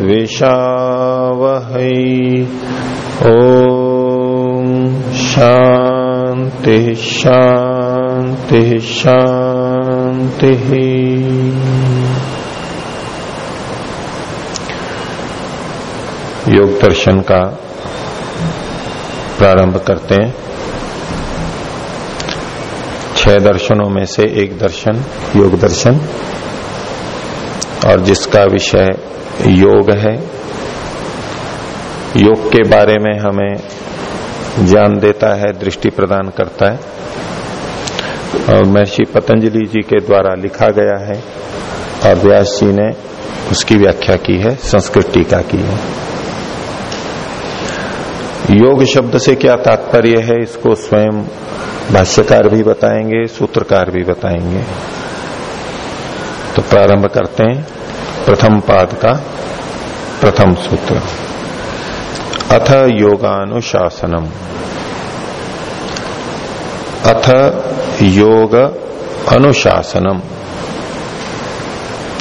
विद्विषावहै ओ शांति शांति शांति योग दर्शन का प्रारंभ करते हैं। छह दर्शनों में से एक दर्शन, योग दर्शन। और जिसका विषय योग है। योग के बारे में हमें ज्ञान देता है, दृष्टि प्रदान करता है। और महर्षि पतंजलि जी के द्वारा लिखा गया है, और व्यास जी ने उसकी व्याख्या की है, संस्कृत टीका की है। योग शब्द से क्या तात्पर्य है, इसको स्वयं भाष्यकार भी बताएँगे, सूत्रकार भी बताएँगे। तो प्रारंभ करते हैं। प्रथम पाद का प्रथम सूत्र। अथ योगानुशासनम। अथ योग अनुशासनम।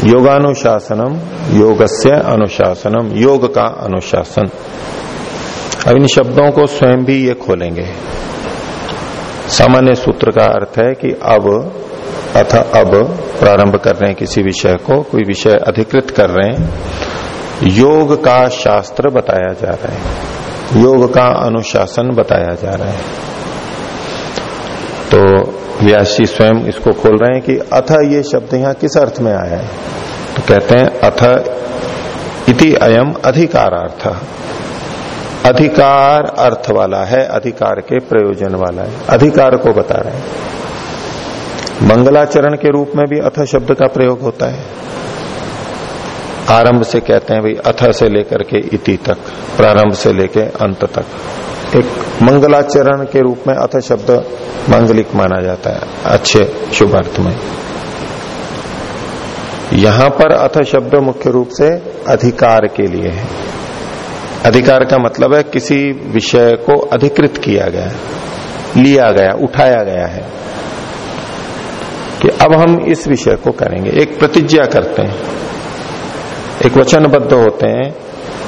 योगानुशासनम, योगस्य अनुशासनम, योग का अनुशासन। अब इन शब्दों को स्वयं भी ये खोलेंगे। सामान्य सूत्र का अर्थ है कि अब अथ अब प्रारंभ कर रहे हैं किसी विषय को, कोई विषय अधिकृत कर रहे हैं। योग का शास्त्र बताया जा रहा है। योग का अनुशासन बताया जा रहा है। तो व्यासी स्वयं इसको खोल रहे हैं कि अथ ये शब्द यहाँ किस अर्थ में आया है? तो कहते हैं, अथ इति अयम अधिकारार्थ। अधिकार अर्थ वाला है, अधिकार के प्रयोजन वाला है। अधिकार को बता रहे हैं। मंगलाचरण के रूप में भी अथ शब्द का प्रयोग होता है। आरंभ से कहते हैं भाई, अथ से लेकर के इति तक, प्रारंभ से लेके अंत तक। एक मंगलाचरण के रूप में अथ शब्द मांगलिक माना जाता है, अच्छे शुभ अर्थ में। यहाँ पर अथ शब्द मुख्य रूप से अधिकार के लिए है। अधिकार का मतलब है, किसी विषय को अधिकृत किया गया, लिया गया, उठाया गया है। कि अब हम इस विषय को करेंगे। एक प्रतिज्ञा करते हैं। एक वचनबद्ध होते हैं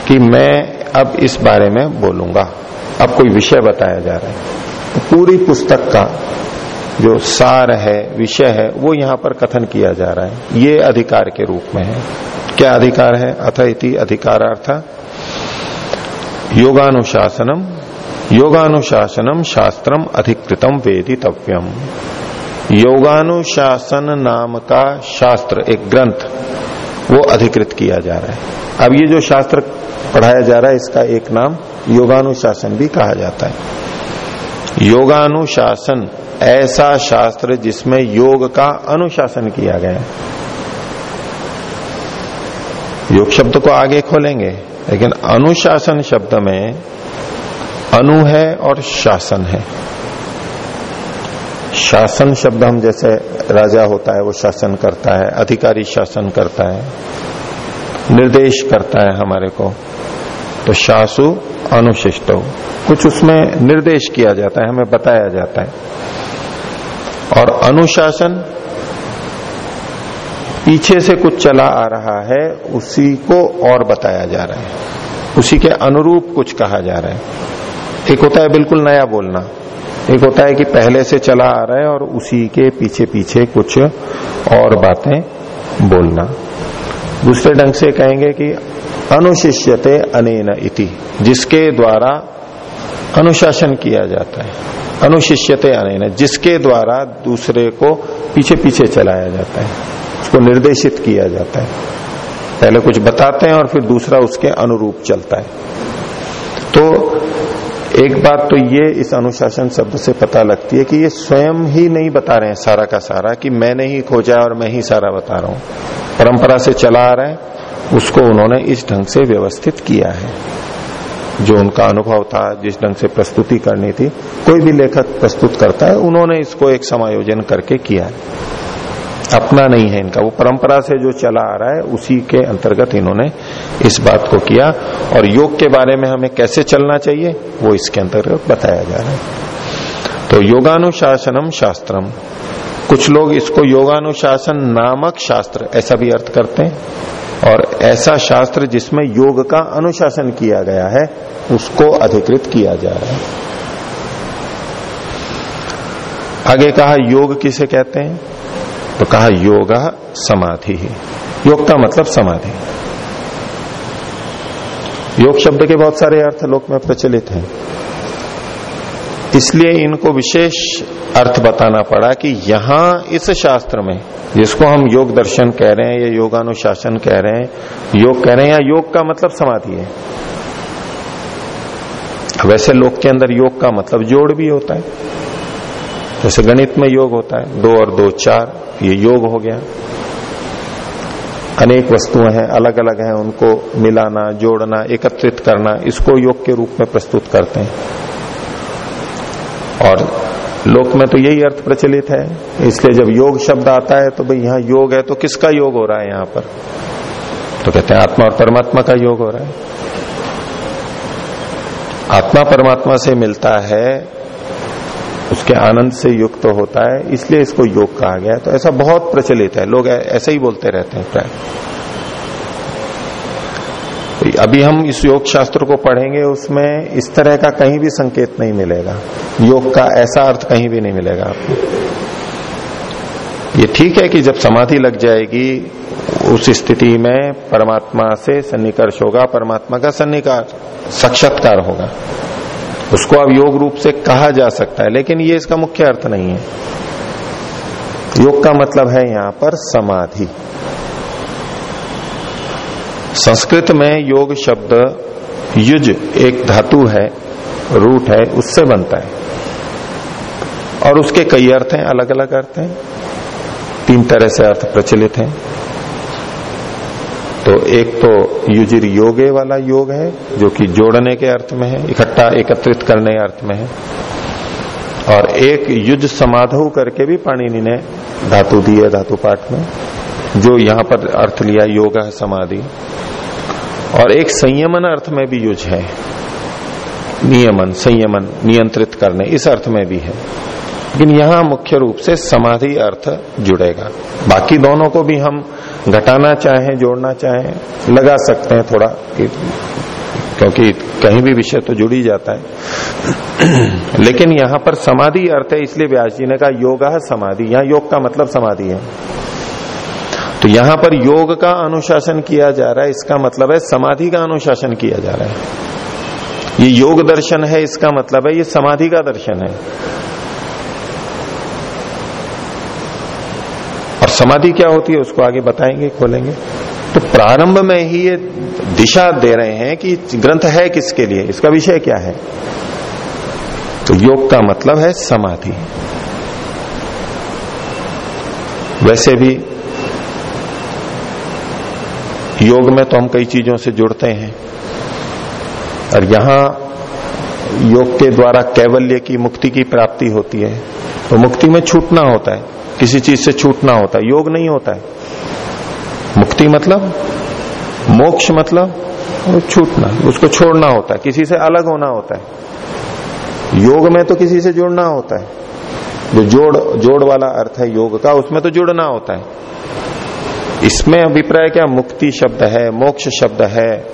कि मैं अब इस बारे में बोलूँगा। अब कोई विषय बताया जा रहा है। तो पूरी पुस्तक का जो सार है, विषय है, वो यहाँ पर कथन किया जा रहा है। ये अधिकार के रूप में है। क्या अधिकार है? अथ इति अधिकारार्थ। योगानुशासनम। योगानुशासनम शास्त्रम अधिकृतम वेदितव्यम। योगानुशासन नाम का शास्त्र, एक ग्रंथ, वो अधिकृत किया जा रहा है। अब ये जो शास्त्र पढ़ाया जा रहा है, इसका एक नाम योगानुशासन भी कहा जाता है। योगानुशासन ऐसा शास्त्र जिसमें योग का अनुशासन किया गया है। योग शब्द को आगे खोलेंगे, लेकिन अनुशासन शब्द में अनु है और शासन है। शासन शब्द हम जैसे राजा होता है, वो शासन करता है, अधिकारी शासन करता है, निर्देश करता है हमारे को। तो शासु अनुशिष्ट कुछ उसमें निर्देश किया जाता है, हमें बताया जाता है। और अनुशासन पीछे से कुछ चला आ रहा है, उसी को और बताया जा रहा है। उसी के अनुरूप कुछ कहा जा रहा है। एक होता है बिल्कुल नया बोलना। एक होता है कि पहले से चला आ रहा है और उसी के पीछे पीछे कुछ और बातें बोलना। दूसरे ढंग से कहेंगे कि अनुशिष्यते अनेन इति, जिसके द्वारा अनुशासन किया जाता है। अनुशिष्यते अनेन, जिसके द्वारा दूसरे को पीछे पीछे चलाया जाता है, उसको निर्देशित किया जाता है। पहले कुछ बताते हैं और फिर दूसरा उसके अनुरूप चलता है। तो एक बात तो ये इस अनुशासन शब्द से पता लगती है कि ये स्वयं ही नहीं बता रहे हैं सारा का सारा कि मैंने ही खोजा और मैं ही सारा बता रहा हूँ। परंपरा से चला आ रहा है, उसको उन्होंने इस ढंग से व्यवस्थित किया है। जो उनका अनुभव था, जिस ढंग से प्रस्तुति करनी थी, कोई भी लेखक प्रस्तुत करता है, उन्होंने इसको एक समायोजन करके किया है। अपना नहीं है इनका। वो परंपरा से जो चला आ रहा है, उसी के अंतर्गत इन्होंने इस बात को किया। और योग के बारे में हमें कैसे चलना चाहिए, वो इसके अंतर्गत बताया जा रहा है। तो योगानुशासनम शास्त्रम। कुछ लोग इसको योगानुशासन नामक शास्त्र, ऐसा भी अर्थ करते हैं। और ऐसा शास्त्र जिसमें योग का अनुशासन किया गया है, उसको अधिकृत किया जा रहा है। आगे कहा, योग किसे कहते हैं? तो कहा योग समाधि ही। योग का मतलब समाधि। योग शब्द के बहुत सारे अर्थ लोक में प्रचलित हैं। इसलिए इनको विशेष अर्थ बताना पड़ा कि यहाँ इस शास्त्र में, जिसको हम योग दर्शन कह रहे हैं या योगानुशासन कह रहे हैं, योग कह रहे हैं, या योग का मतलब समाधि है। वैसे लोक के अंदर योग का मतलब जोड़ भी होता है। जैसे गणित में योग होता है, दो और दो चार। ये योग हो गया। अनेक वस्तुएँ हैं अलग अलग हैं, उनको मिलाना, जोड़ना, एकत्रित करना, इसको योग के रूप में प्रस्तुत करते हैं। और लोक में तो यही अर्थ प्रचलित है, इसलिए जब योग शब्द आता है तो भाई यहाँ योग है तो किसका योग हो रहा है यहाँ पर? तो कहते हैं आत्मा और परमात्मा का योग हो रहा है। आत्मा परमात्मा से मिलता है उसके आनंद से युक्त तो होता है, इसलिए इसको योग कहा गया है। तो ऐसा बहुत प्रचलित है, लोग ऐसे ही बोलते रहते हैं प्राय। अभी हम इस योग शास्त्र को पढ़ेंगे, उसमें इस तरह का कहीं भी संकेत नहीं मिलेगा। योग का ऐसा अर्थ कहीं भी नहीं मिलेगा आपको। ये ठीक है कि जब समाधि लग जाएगी, उस स्थिति में परमात्मा से सन्निकर्ष होगा, परमात्मा का सन्निकार, साक्षात्कार होगा। उसको अब योग रूप से कहा जा सकता है, लेकिन ये इसका मुख्य अर्थ नहीं है। योग का मतलब है यहाँ पर समाधि। संस्कृत में योग शब्द युज एक धातु है, रूट है, उससे बनता है। और उसके कई अर्थ हैं अलग अलग अर्थ हैं। तीन तरह से अर्थ प्रचलित हैं। तो एक तो युजिर योगे वाला योग है, जो कि जोड़ने के अर्थ में है, इकट्ठा एकत्रित करने अर्थ में है। और एक युज समाधु करके भी पाणिनि ने धातु दी है, धातु पाठ में, जो यहाँ पर अर्थ लिया, योग है समाधि। और एक संयमन अर्थ में भी युज है। नियमन, संयमन, नियंत्रित करने, इस अर्थ में भी है। लेकिन यहाँ मुख्य रूप से समाधि अर्थ जुड़ेगा। बाकी दोनों को भी हम घटाना चाहें, जोड़ना चाहें, लगा सकते हैं थोड़ा क्योंकि कहीं भी विषय तो जुड़ जाता है। लेकिन यहाँ पर समाधि अर्थ है, इसलिए व्यास जी ने कहा, योग समाधि। यहाँ योग का मतलब समाधि है। तो यहाँ पर योग का अनुशासन किया जा रहा है, इसका मतलब है समाधि का अनुशासन किया जा रहा है। ये योग दर्शन है, इसका मतलब है ये समाधि का दर्शन है। समाधि क्या होती है, उसको आगे बताएँगे, खोलेंगे। तो प्रारंभ में ही ये दिशा दे रहे हैं कि ग्रंथ है किसके लिए, इसका विषय क्या है? तो योग का मतलब है समाधि। वैसे भी योग में तो हम कई चीज़ों से जुड़ते हैं, और यहाँ योग के द्वारा कैवल्य की मुक्ति की प्राप्ति होती है। तो मुक्ति में छूटना होता है। किसी चीज़ से छूटना होता है। योग नहीं होता है। मुक्ति मतलब? मोक्ष मतलब? छूटना उसको छोड़ना होता है। किसी से अलग होना होता है। योग में तो किसी से जुड़ना होता है। जो जोड़ जोड़ वाला अर्थ है योग का, उसमें तो जुड़ना होता है। इसमें अभिप्राय क्या? मुक्ति शब्द है, मोक्ष शब्द है।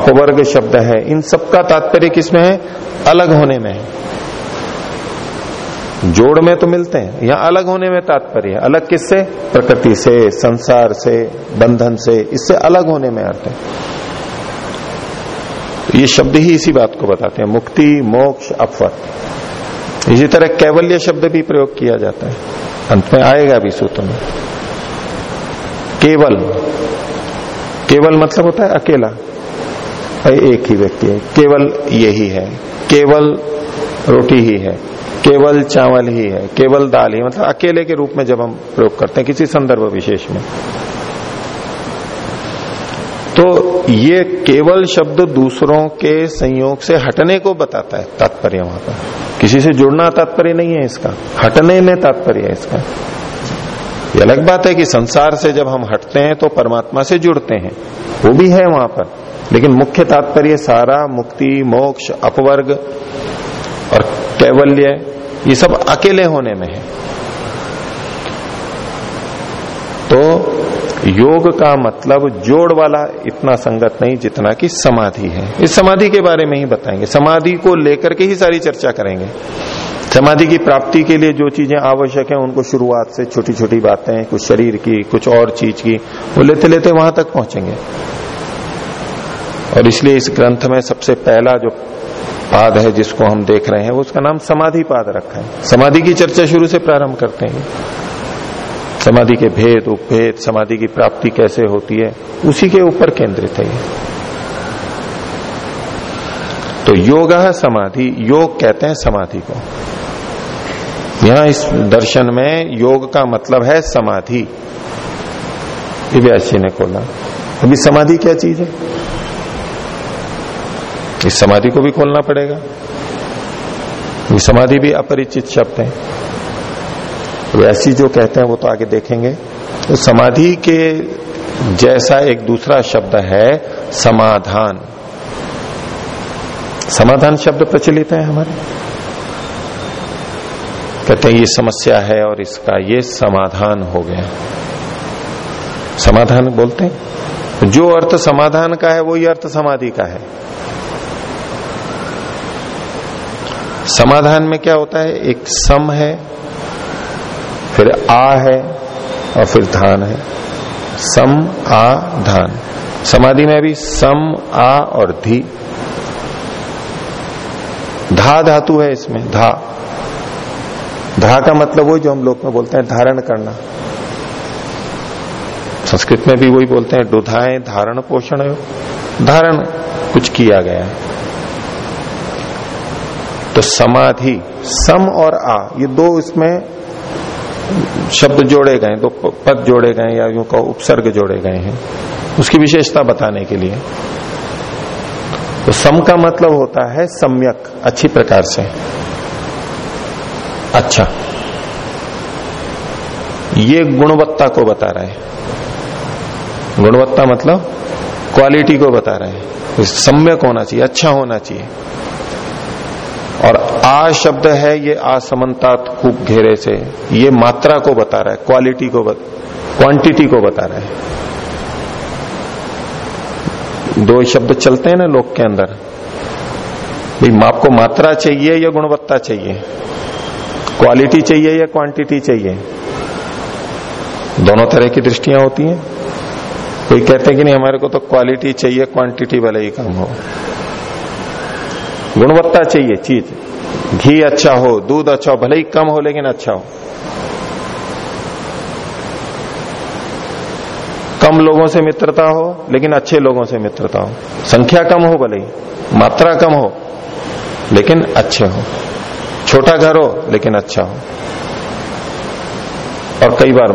अपवर्ग शब्द है। इन सबका तात्पर्य किसमें है? अलग होने में है। जोड़ में तो मिलते हैं यहाँ अलग होने में तात्पर्य है। अलग किससे? प्रकृति से, संसार से, बंधन से, इससे अलग होने में अर्थ है। ये शब्द ही इसी बात को बताते हैं, मुक्ति, मोक्ष, अपवर्ग। इसी तरह कैवल्य शब्द भी प्रयोग किया जाता है। अंत में आएगा भी सूत्र में। केवल। केवल मतलब होता है अकेला। एक ही व्यक्ति है। केवल यही है। केवल रोटी ही है। केवल चावल ही है। केवल दाल ही। मतलब अकेले के रूप में जब हम प्रयोग करते हैं, किसी संदर्भ विशेष में। तो ये केवल शब्द दूसरों के संयोग से हटने को बताता है तात्पर्य वहाँ पर। किसी से जुड़ना तात्पर्य नहीं है इसका। हटने में तात्पर्य है इसका। ये अलग बात है कि संसार से जब हम हटते हैं तो परमात्मा से जुड़ते हैं। वो भी है वहाँ पर। लेकिन मुख्य तात्पर्य सारा, मुक्ति, मोक्ष, अपवर्ग और कैवल्य, ये सब अकेले होने में है। तो योग का मतलब जोड़ वाला इतना संगत नहीं जितना कि समाधि है। इस समाधि के बारे में ही बताएँगे। समाधि को लेकर के ही सारी चर्चा करेंगे। समाधि की प्राप्ति के लिए जो चीज़ें आवश्यक है, उनको शुरुआत से छोटी छोटी बातें, कुछ शरीर की, कुछ और चीज़ की, वो लेते लेते वहाँ तक पहुँचेंगे। और इसलिए इस ग्रंथ में सबसे पहला जो पाद है जिसको हम देख रहे हैं उसका नाम समाधि पाद रखा है। समाधि की चर्चा शुरू से प्रारंभ करते हैं। समाधि के भेद, उपभेद, समाधि की प्राप्ति कैसे होती है, उसी के ऊपर केंद्रित है तो योग समाधि, योग कहते हैं समाधि को। यहाँ इस दर्शन में योग का मतलब है समाधि। ने खोला। अभी समाधि क्या चीज़ है? इस समाधि को भी खोलना पड़ेगा। ये समाधि भी अपरिचित शब्द है। वैसी जो कहते हैं, वो तो आगे देखेंगे। तो समाधि के जैसा एक दूसरा शब्द है, समाधान। समाधान शब्द प्रचलित है हमारे। कहते हैं, ये समस्या है और इसका ये समाधान हो गया। समाधान बोलते हैं? जो अर्थ समाधान का है, वही अर्थ समाधि का है। समाधान में क्या होता है? एक सम है, फिर आ है और फिर धान है। सम, आ, धान। समाधि में भी सम, आ और धी। धा धातु है इसमें, धा। धा का मतलब वही जो हम लोग में बोलते हैं धारण करना। संस्कृत में भी वही बोलते हैं डुधाएँ धारण पोषण, धारण कुछ किया गया है। तो समाधि, सम और आ, ये दो इसमें शब्द जोड़े गए, दो पद जोड़े गए या यूँ कहो उपसर्ग जोड़े गए हैं। उसकी विशेषता बताने के लिए। तो सम का मतलब होता है सम्यक, अच्छी प्रकार से। अच्छा। ये गुणवत्ता को बता रहा है। गुणवत्ता मतलब क्वालिटी को बता रहा है। सम्यक होना चाहिए अच्छा होना चाहिए। और आ शब्द है ये असमनता खूब घेरे से। ये मात्रा को बता रहा है क्वालिटी को क्वांटिटी को बता रहा है। दो शब्द चलते हैं ना लोग के अंदर। भाई आपको मात्रा चाहिए या गुणवत्ता चाहिए? क्वालिटी चाहिए या क्वांटिटी चाहिए? दोनों तरह की दृष्टियाँ होती हैं। कोई कहते हैं कि नहीं, हमारे को तो क्वालिटी चाहिए क्वांटिटी वाले ही काम हो। गुणवत्ता चाहिए चीज़। घी अच्छा हो, दूध अच्छा हो, भले ही कम हो लेकिन अच्छा हो। कम लोगों से मित्रता हो, लेकिन अच्छे लोगों से मित्रता हो। संख्या कम हो भले ही, मात्रा कम हो, लेकिन अच्छे हो। छोटा घर हो, लेकिन अच्छा हो। और कई बार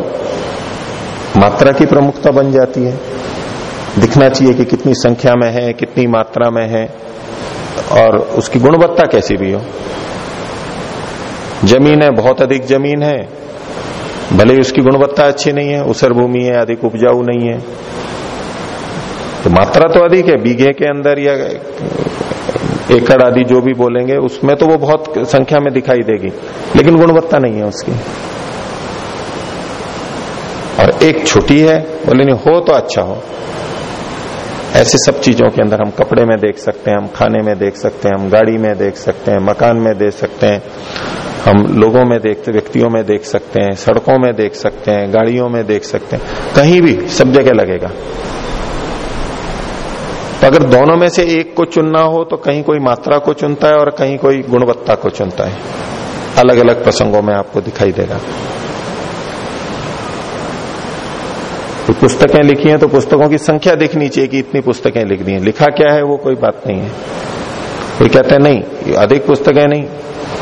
मात्रा की प्रमुखता बन जाती है। दिखना चाहिए कि कितनी संख्या में है, कितनी मात्रा में है। और उसकी गुणवत्ता कैसी भी हो। ज़मीन है, बहुत अधिक ज़मीन है, भले ही उसकी गुणवत्ता अच्छी नहीं है उसर भूमि है, अधिक उपजाऊ नहीं है। तो मात्रा तो अधिक है, बीघे के अंदर या एकड़ आदि जो भी बोलेंगे, उसमें तो वो बहुत संख्या में दिखाई देगी, लेकिन गुणवत्ता नहीं है उसकी। और एक छोटी है बोले नहीं हो तो अच्छा हो ऐसे सब चीज़ों के अंदर हम कपड़े में देख सकते हैं, हम खाने में देख सकते हैं, हम गाड़ी में देख सकते हैं, मकान में देख सकते हैं, हम लोगों में देखते व्यक्तियों में देख सकते हैं, सड़कों में देख सकते हैं, गाड़ियों में देख सकते हैं, कहीं भी सब जगह लगेगा। तो अगर दोनों में से एक को चुनना हो तो कहीं कोई मात्रा को चुनता है और कहीं कोई गुणवत्ता को चुनता है। अलग अलग प्रसंगों में आपको दिखाई देगा। तो पुस्तकें लिखी हैं तो पुस्तकों की संख्या देखनी चाहिए कि इतनी पुस्तकें लिख दी हैं। लिखा क्या है वो कोई बात नहीं है। ये कहते हैं, नहीं अधिक पुस्तकें नहीं,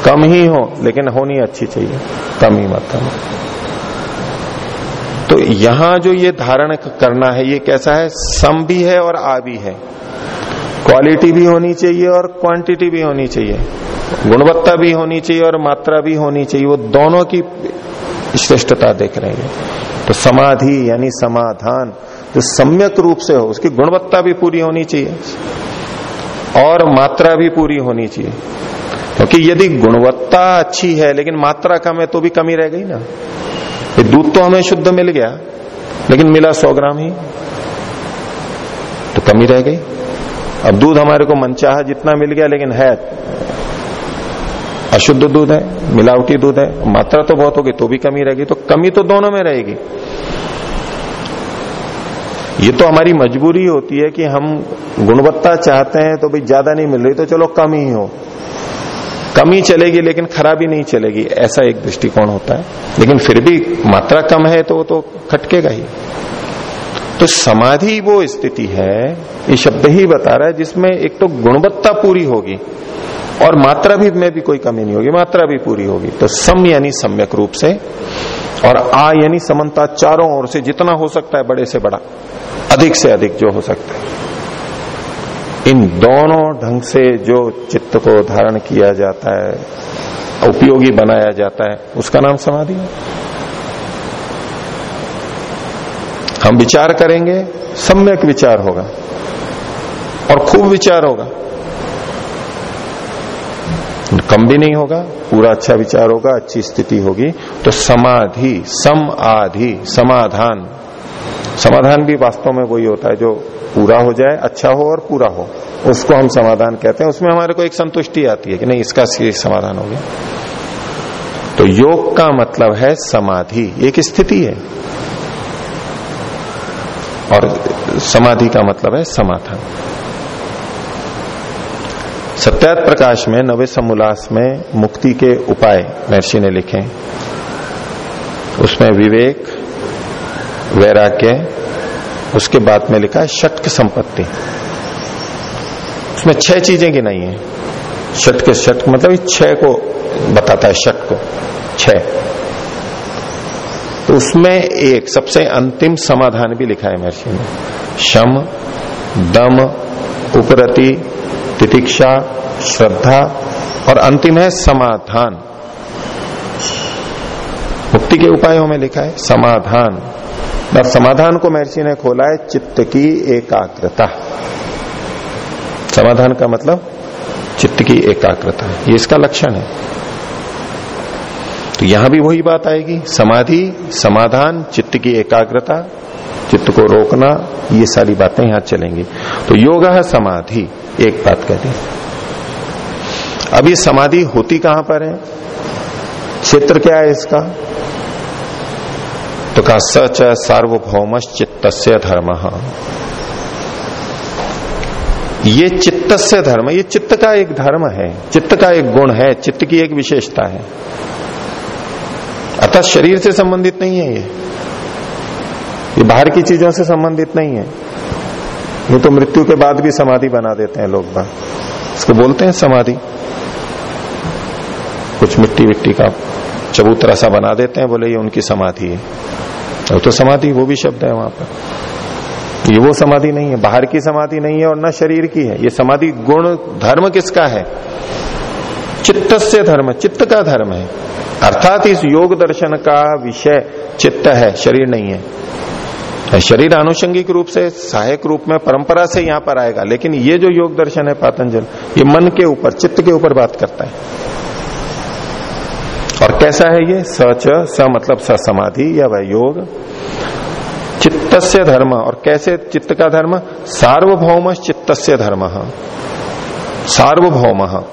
कम ही हो, लेकिन होनी अच्छी चाहिए, कम ही मात्रा में। तो यहाँ जो ये धारण करना है, ये कैसा है? सम भी है और आ भी है। क्वालिटी भी होनी चाहिए और क्वांटिटी भी होनी चाहिए। गुणवत्ता भी होनी चाहिए और मात्रा भी होनी चाहिए। वो दोनों की श्रेष्ठता देख रहे हैं। तो समाधि यानी समाधान जो सम्यक रूप से हो, उसकी गुणवत्ता भी पूरी होनी चाहिए और मात्रा भी पूरी होनी चाहिए। क्योंकि तो यदि गुणवत्ता अच्छी है, लेकिन मात्रा कम है तो भी कमी रह गई ना। ये दूध तो हमें शुद्ध मिल गया, लेकिन मिला सौ ग्राम ही तो कमी रह गई। अब दूध हमारे को मनचाह जितना मिल गया, लेकिन है अशुद्ध दूध है, मिलावटी दूध है, मात्रा तो बहुत होगी तो भी कमी रहेगी तो कमी तो दोनों में रहेगी। ये तो हमारी मजबूरी होती है कि हम गुणवत्ता चाहते हैं तो भाई ज़्यादा नहीं मिल रही तो चलो कम ही हो। कमी चलेगी, लेकिन खराबी नहीं चलेगी, ऐसा एक दृष्टिकोण होता है। लेकिन फिर भी मात्रा कम है तो वो तो खटकेगा ही। तो समाधि वो स्थिति है, ये शब्द ही बता रहा है, जिसमें एक तो गुणवत्ता पूरी होगी। और मात्रा भी में भी कोई कमी नहीं होगी, मात्रा भी पूरी होगी। तो सम यानी सम्यक रूप से और आ यानी समन्ता चारों ओर से जितना हो सकता है, बड़े से बड़ा, अधिक से अधिक जो हो सकता है। इन दोनों ढंग से जो चित्त को धारण किया जाता है, उपयोगी बनाया जाता है, उसका नाम समाधि है। हम विचार करेंगे, सम्यक विचार होगा और खूब विचार होगा। कम भी नहीं होगा, पूरा अच्छा विचार होगा, अच्छी स्थिति होगी। तो समाधि सम आधि समाधान। समाधान भी वास्तव में वही होता है, जो पूरा हो जाए अच्छा हो और पूरा हो। उसको हम समाधान कहते हैं। उसमें हमारे को एक संतुष्टि आती है कि नहीं, इसका समाधान हो गया। तो योग का मतलब है समाधि। एक स्थिति है। और समाधि का मतलब है समाधान। सत्यात प्रकाश में, नवे समोल्लास में मुक्ति के उपाय महर्षि ने लिखे। उसमें विवेक, वैराग्य, उसके बाद में लिखा है षटक संपत्ति। उसमें छह चीज़ें गिनाई है। षट के षट मतलब छह को बताता है षट को, छह। तो उसमें एक, सबसे अंतिम समाधान भी लिखा है महर्षि ने। शम, दम, उपरति तितिक्षा श्रद्धा और अंतिम है समाधान। मुक्ति के उपायों में लिखा है समाधान। और समाधान को महर्षि ने खोला है चित्त की एकाग्रता। समाधान का मतलब चित्त की एकाग्रता। ये इसका लक्षण है। तो यहाँ भी वही बात आएगी। समाधि, समाधान, चित्त की एकाग्रता, चित्त को रोकना, ये सारी बातें यहाँ चलेंगी। तो योग समाधि। एक बात कहते हैं। अब ये समाधि होती कहाँ पर है? क्षेत्र क्या है इसका? तो कहा, सच सार्वभौम चित्त धर्म। ये चित्त से धर्म, ये चित्त का एक धर्म है, चित्त का एक गुण है, चित्त की एक विशेषता है। अतः शरीर से संबंधित नहीं है ये। ये बाहर की चीज़ों से संबंधित नहीं है। ये तो मृत्यु के बाद भी समाधि बना देते हैं लोग बात इसको बोलते हैं समाधि। कुछ मिट्टी विट्टी का चबूतरा सा बना देते हैं, बोले ये उनकी समाधि है। वो तो समाधि, वो भी शब्द है वहाँ पर। ये वो समाधि नहीं है, बाहर की समाधि नहीं है और न शरीर की है। ये समाधि गुण, धर्म किसका है? चित्त से धर्म, चित्त का धर्म है। अर्थात इस योग दर्शन का विषय चित्त है, शरीर नहीं है। शरीर आनुषंगिक रूप से, सहायक रूप में, परंपरा से यहाँ पर आएगा। लेकिन ये जो योग दर्शन है पातंजल, ये मन के ऊपर, चित्त के ऊपर बात करता है। और कैसा है ये? सच स मतलब स समाधि या वह योग। चित्त धर्म, और कैसे चित्त का धर्म? सार्वभौम चित्त से धर्म। सार्वभौम।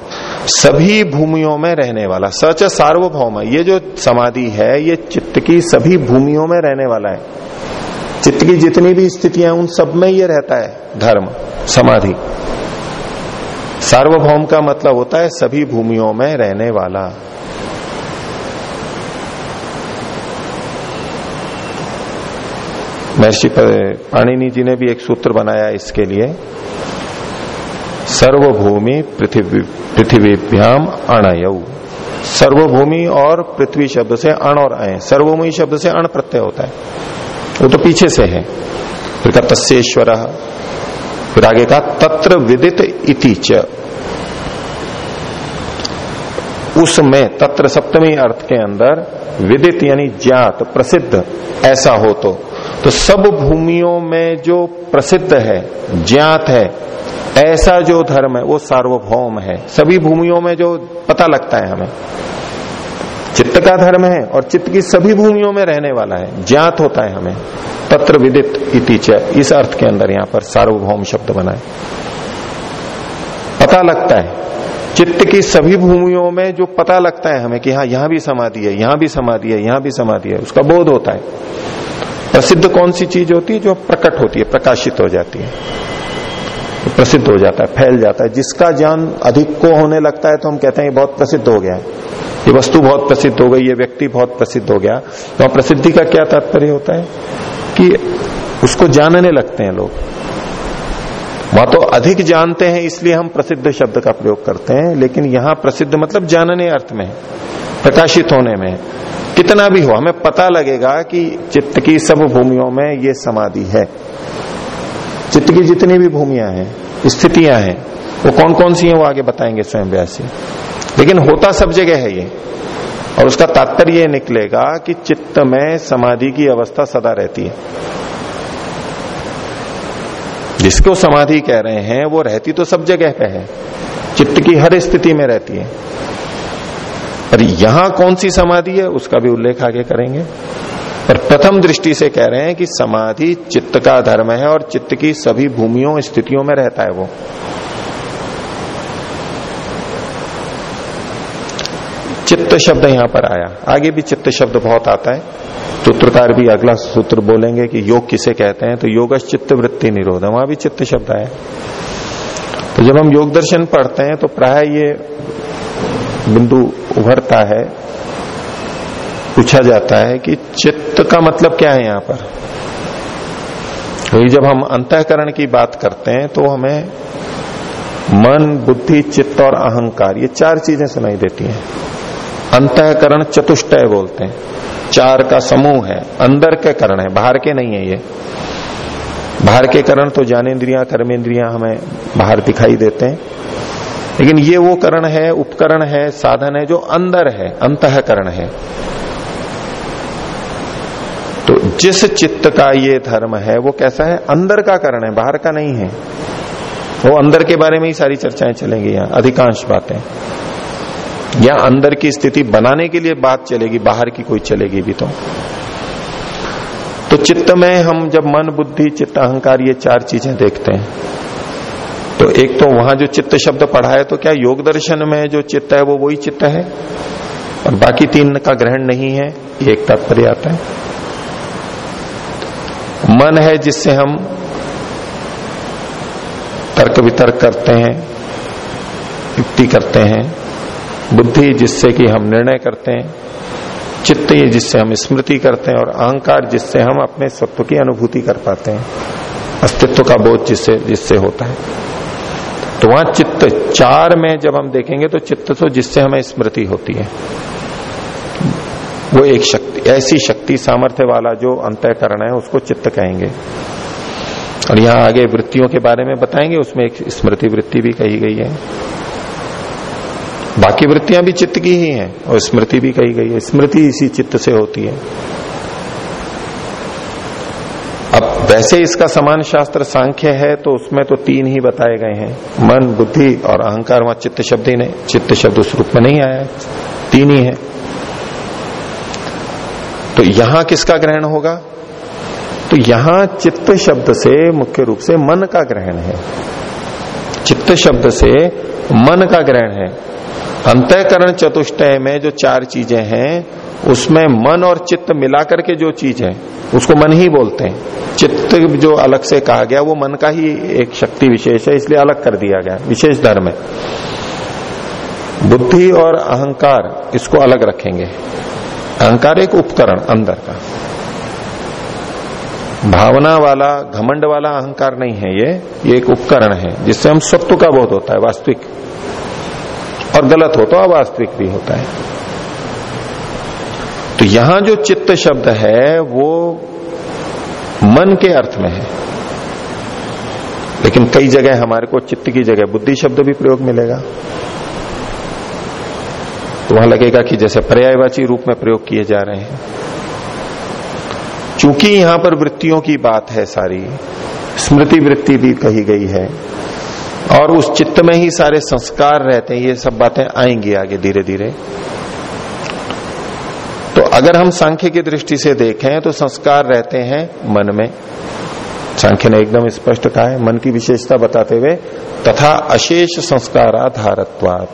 सभी भूमियों में रहने वाला। सच सार्वभौम। ये जो समाधि है, ये चित्त की सभी भूमियों में रहने वाला है। चित्त की जितनी भी स्थितियाँ उन सब में ये रहता है धर्म, समाधि। सार्वभौम का मतलब होता है सभी भूमियों में रहने वाला। महर्षि पाणिनि जी ने भी एक सूत्र बनाया इसके लिए, सर्वभूमि पृथ्वी पृथ्वीभ्याम अणय। सर्वभूमि और पृथ्वी शब्द से अण और अय। सर्वभूमि शब्द से अण प्रत्यय होता है। वो तो पीछे से है। फिर का तस्ेश्वर फिर आगे का तत्र विदित इति च। उसमें, तत्र सप्तमी अर्थ के अंदर विदित यानी ज्ञात, प्रसिद्ध, ऐसा हो तो। तो सब भूमियों में जो प्रसिद्ध है, ज्ञात है, ऐसा जो धर्म है, वो सार्वभौम है। सभी भूमियों में जो पता लगता है हमें। चित्त का धर्म है और चित्त की सभी भूमियों में रहने वाला है, ज्ञात होता है हमें। तत्र विदित इति इस अर्थ के अंदर यहाँ पर सार्वभौम शब्द बनाए पता लगता है। चित्त की सभी भूमियों में जो पता लगता है हमें कि हाँ यहाँ भी समाधि है, यहाँ भी समाधि है, यहाँ भी समाधि है, उसका बोध होता है। प्रसिद्ध कौन सी चीज़ होती है जो प्रकट होती है, प्रकाशित हो जाती है? तो प्रसिद्ध हो जाता है, फैल जाता है। जिसका ज्ञान अधिक को होने लगता है तो हम कहते हैं ये बहुत प्रसिद्ध हो गया ये वस्तु बहुत प्रसिद्ध हो गई, ये व्यक्ति बहुत प्रसिद्ध हो गया। तो प्रसिद्धि का क्या तात्पर्य होता है? कि उसको जानने लगते हैं लोग। वहाँ तो अधिक जानते हैं, इसलिए हम प्रसिद्ध शब्द का प्रयोग करते हैं, लेकिन यहाँ प्रसिद्ध मतलब जानने अर्थ में, प्रकाशित होने में। कितना भी हो, हमें पता लगेगा कि चित्त की सब भूमियों में ये समाधि है। चित्त की जितनी भी भूमिया है, स्थितियाँ हैं, वो कौन कौन सी हैं, वो आगे बताएँगे स्वयं व्यासी लेकिन होता सब जगह है ये। और उसका तात्पर्य निकलेगा कि चित्त में समाधि की अवस्था सदा रहती है। जिसको समाधि कह रहे हैं, वो रहती तो सब जगह पे है। चित्त की हर स्थिति में रहती है। पर यहाँ कौन सी समाधि है, उसका भी उल्लेख आगे करेंगे। पर प्रथम दृष्टि से कह रहे हैं कि समाधि चित्त का धर्म है और चित्त की सभी भूमियों, स्थितियों में रहता है वो। चित्त शब्द यहाँ पर आया। आगे भी चित्त शब्द बहुत आता है। सूत्रकार भी अगला सूत्र बोलेंगे कि योग किसे कहते हैं तो योग चित्त वृत्ति निरोध है वहाँ भी चित्त शब्द आया। तो जब हम योग दर्शन पढ़ते हैं तो प्राय ये बिंदु उभरता है। पूछा जाता है कि चित्त का मतलब क्या है यहाँ पर? तो जब हम अंतकरण की बात करते हैं तो हमें मन, बुद्धि, चित्त और अहंकार, ये चार चीज़ें सुनाई देती हैं। अंतकरण चतुष्टय बोलते हैं। चार का समूह है। अंदर के करण है, बाहर के नहीं है ये। बाहर के करण तो ज्ञानेन्द्रिया कर्मेंद्रिया हमें बाहर दिखाई देते हैं। लेकिन ये वो करण है, उपकरण है, साधन है, जो अंदर है, अंतकरण है। जिस चित्त का ये धर्म है, वो कैसा है? अंदर का करण है, बाहर का नहीं है। वो अंदर के बारे में ही सारी चर्चाएँ चलेंगी यहाँ, अधिकांश बातें। या अंदर की स्थिति बनाने के लिए बात चलेगी, बाहर की कोई चलेगी भी तो। तो चित्त में हम जब मन, बुद्धि, चित्त, अहंकार, ये चार चीज़ें देखते हैं तो एक तो वहाँ जो चित्त शब्द पढ़ा है तो क्या योग दर्शन में जो चित्त है, वो वही चित्त है? और बाकी तीन का ग्रहण नहीं है, ये एक तात्पर्य आता है। मन है जिससे हम तर्क वितर्क करते हैं, युक्ति करते हैं, बुद्धि जिससे कि हम निर्णय करते हैं, चित्त जिससे हम स्मृति करते हैं और अहंकार जिससे हम अपने सत्व की अनुभूति कर पाते हैं, अस्तित्व का बोध जिससे जिससे होता है। तो वहाँ चित्त, चार में जब हम देखेंगे तो चित्त तो जिससे हमें स्मृति होती है। वो एक शक्ति, ऐसी शक्ति सामर्थ्य वाला जो अंतकरण है, उसको चित्त कहेंगे। और यहाँ आगे वृत्तियों के बारे में बताएँगे, उसमें एक स्मृति वृत्ति भी कही गई है। बाकी वृत्तियाँ भी चित्त की ही हैं, और स्मृति भी कही गई है। स्मृति इसी चित्त से होती है। अब वैसे इसका समान शास्त्र सांख्य है तो उसमें तो तीन ही बताए गए हैं। मन, बुद्धि और अहंकार, वहाँ चित्त शब्द ही नहीं, चित्त शब्द उस रूप में नहीं आया। तीन ही है। तो यहाँ किसका ग्रहण होगा? तो यहाँ चित्त शब्द से मुख्य रूप से मन का ग्रहण है। चित्त शब्द से मन का ग्रहण है। अंतकरण चतुष्टय में जो चार चीज़ें हैं, उसमें मन और चित्त मिलाकर के जो चीज़ है, उसको मन ही बोलते हैं। चित्त जो अलग से कहा गया, वो मन का ही एक शक्ति विशेष है, इसलिए अलग कर दिया गया, विशेष धर्म है। बुद्धि और अहंकार इसको अलग रखेंगे। अहंकार एक उपकरण अंदर का। भावना वाला, घमंड वाला अहंकार नहीं है ये ये एक उपकरण है, जिससे हम सत्व का बोध होता है, वास्तविक। और गलत हो तो अवास्तविक भी होता है। तो यहाँ जो चित्त शब्द है, वो मन के अर्थ में है। लेकिन कई जगह हमारे को चित्त की जगह बुद्धि शब्द भी प्रयोग मिलेगा। तो वहाँ लगेगा कि जैसे पर्यायवाची रूप में प्रयोग किए जा रहे हैं। चूँकि यहाँ पर वृत्तियों की बात है सारी, स्मृति वृत्ति भी कही गई है, और उस चित्त में ही सारे संस्कार रहते हैं, ये सब बातें आएँगी आगे धीरे धीरे तो अगर हम सांख्य की दृष्टि से देखें तो संस्कार रहते हैं मन में। सांख्य ने एकदम स्पष्ट कहा है, मन की विशेषता बताते हुए, तथा अशेष संस्काराधारत्वात।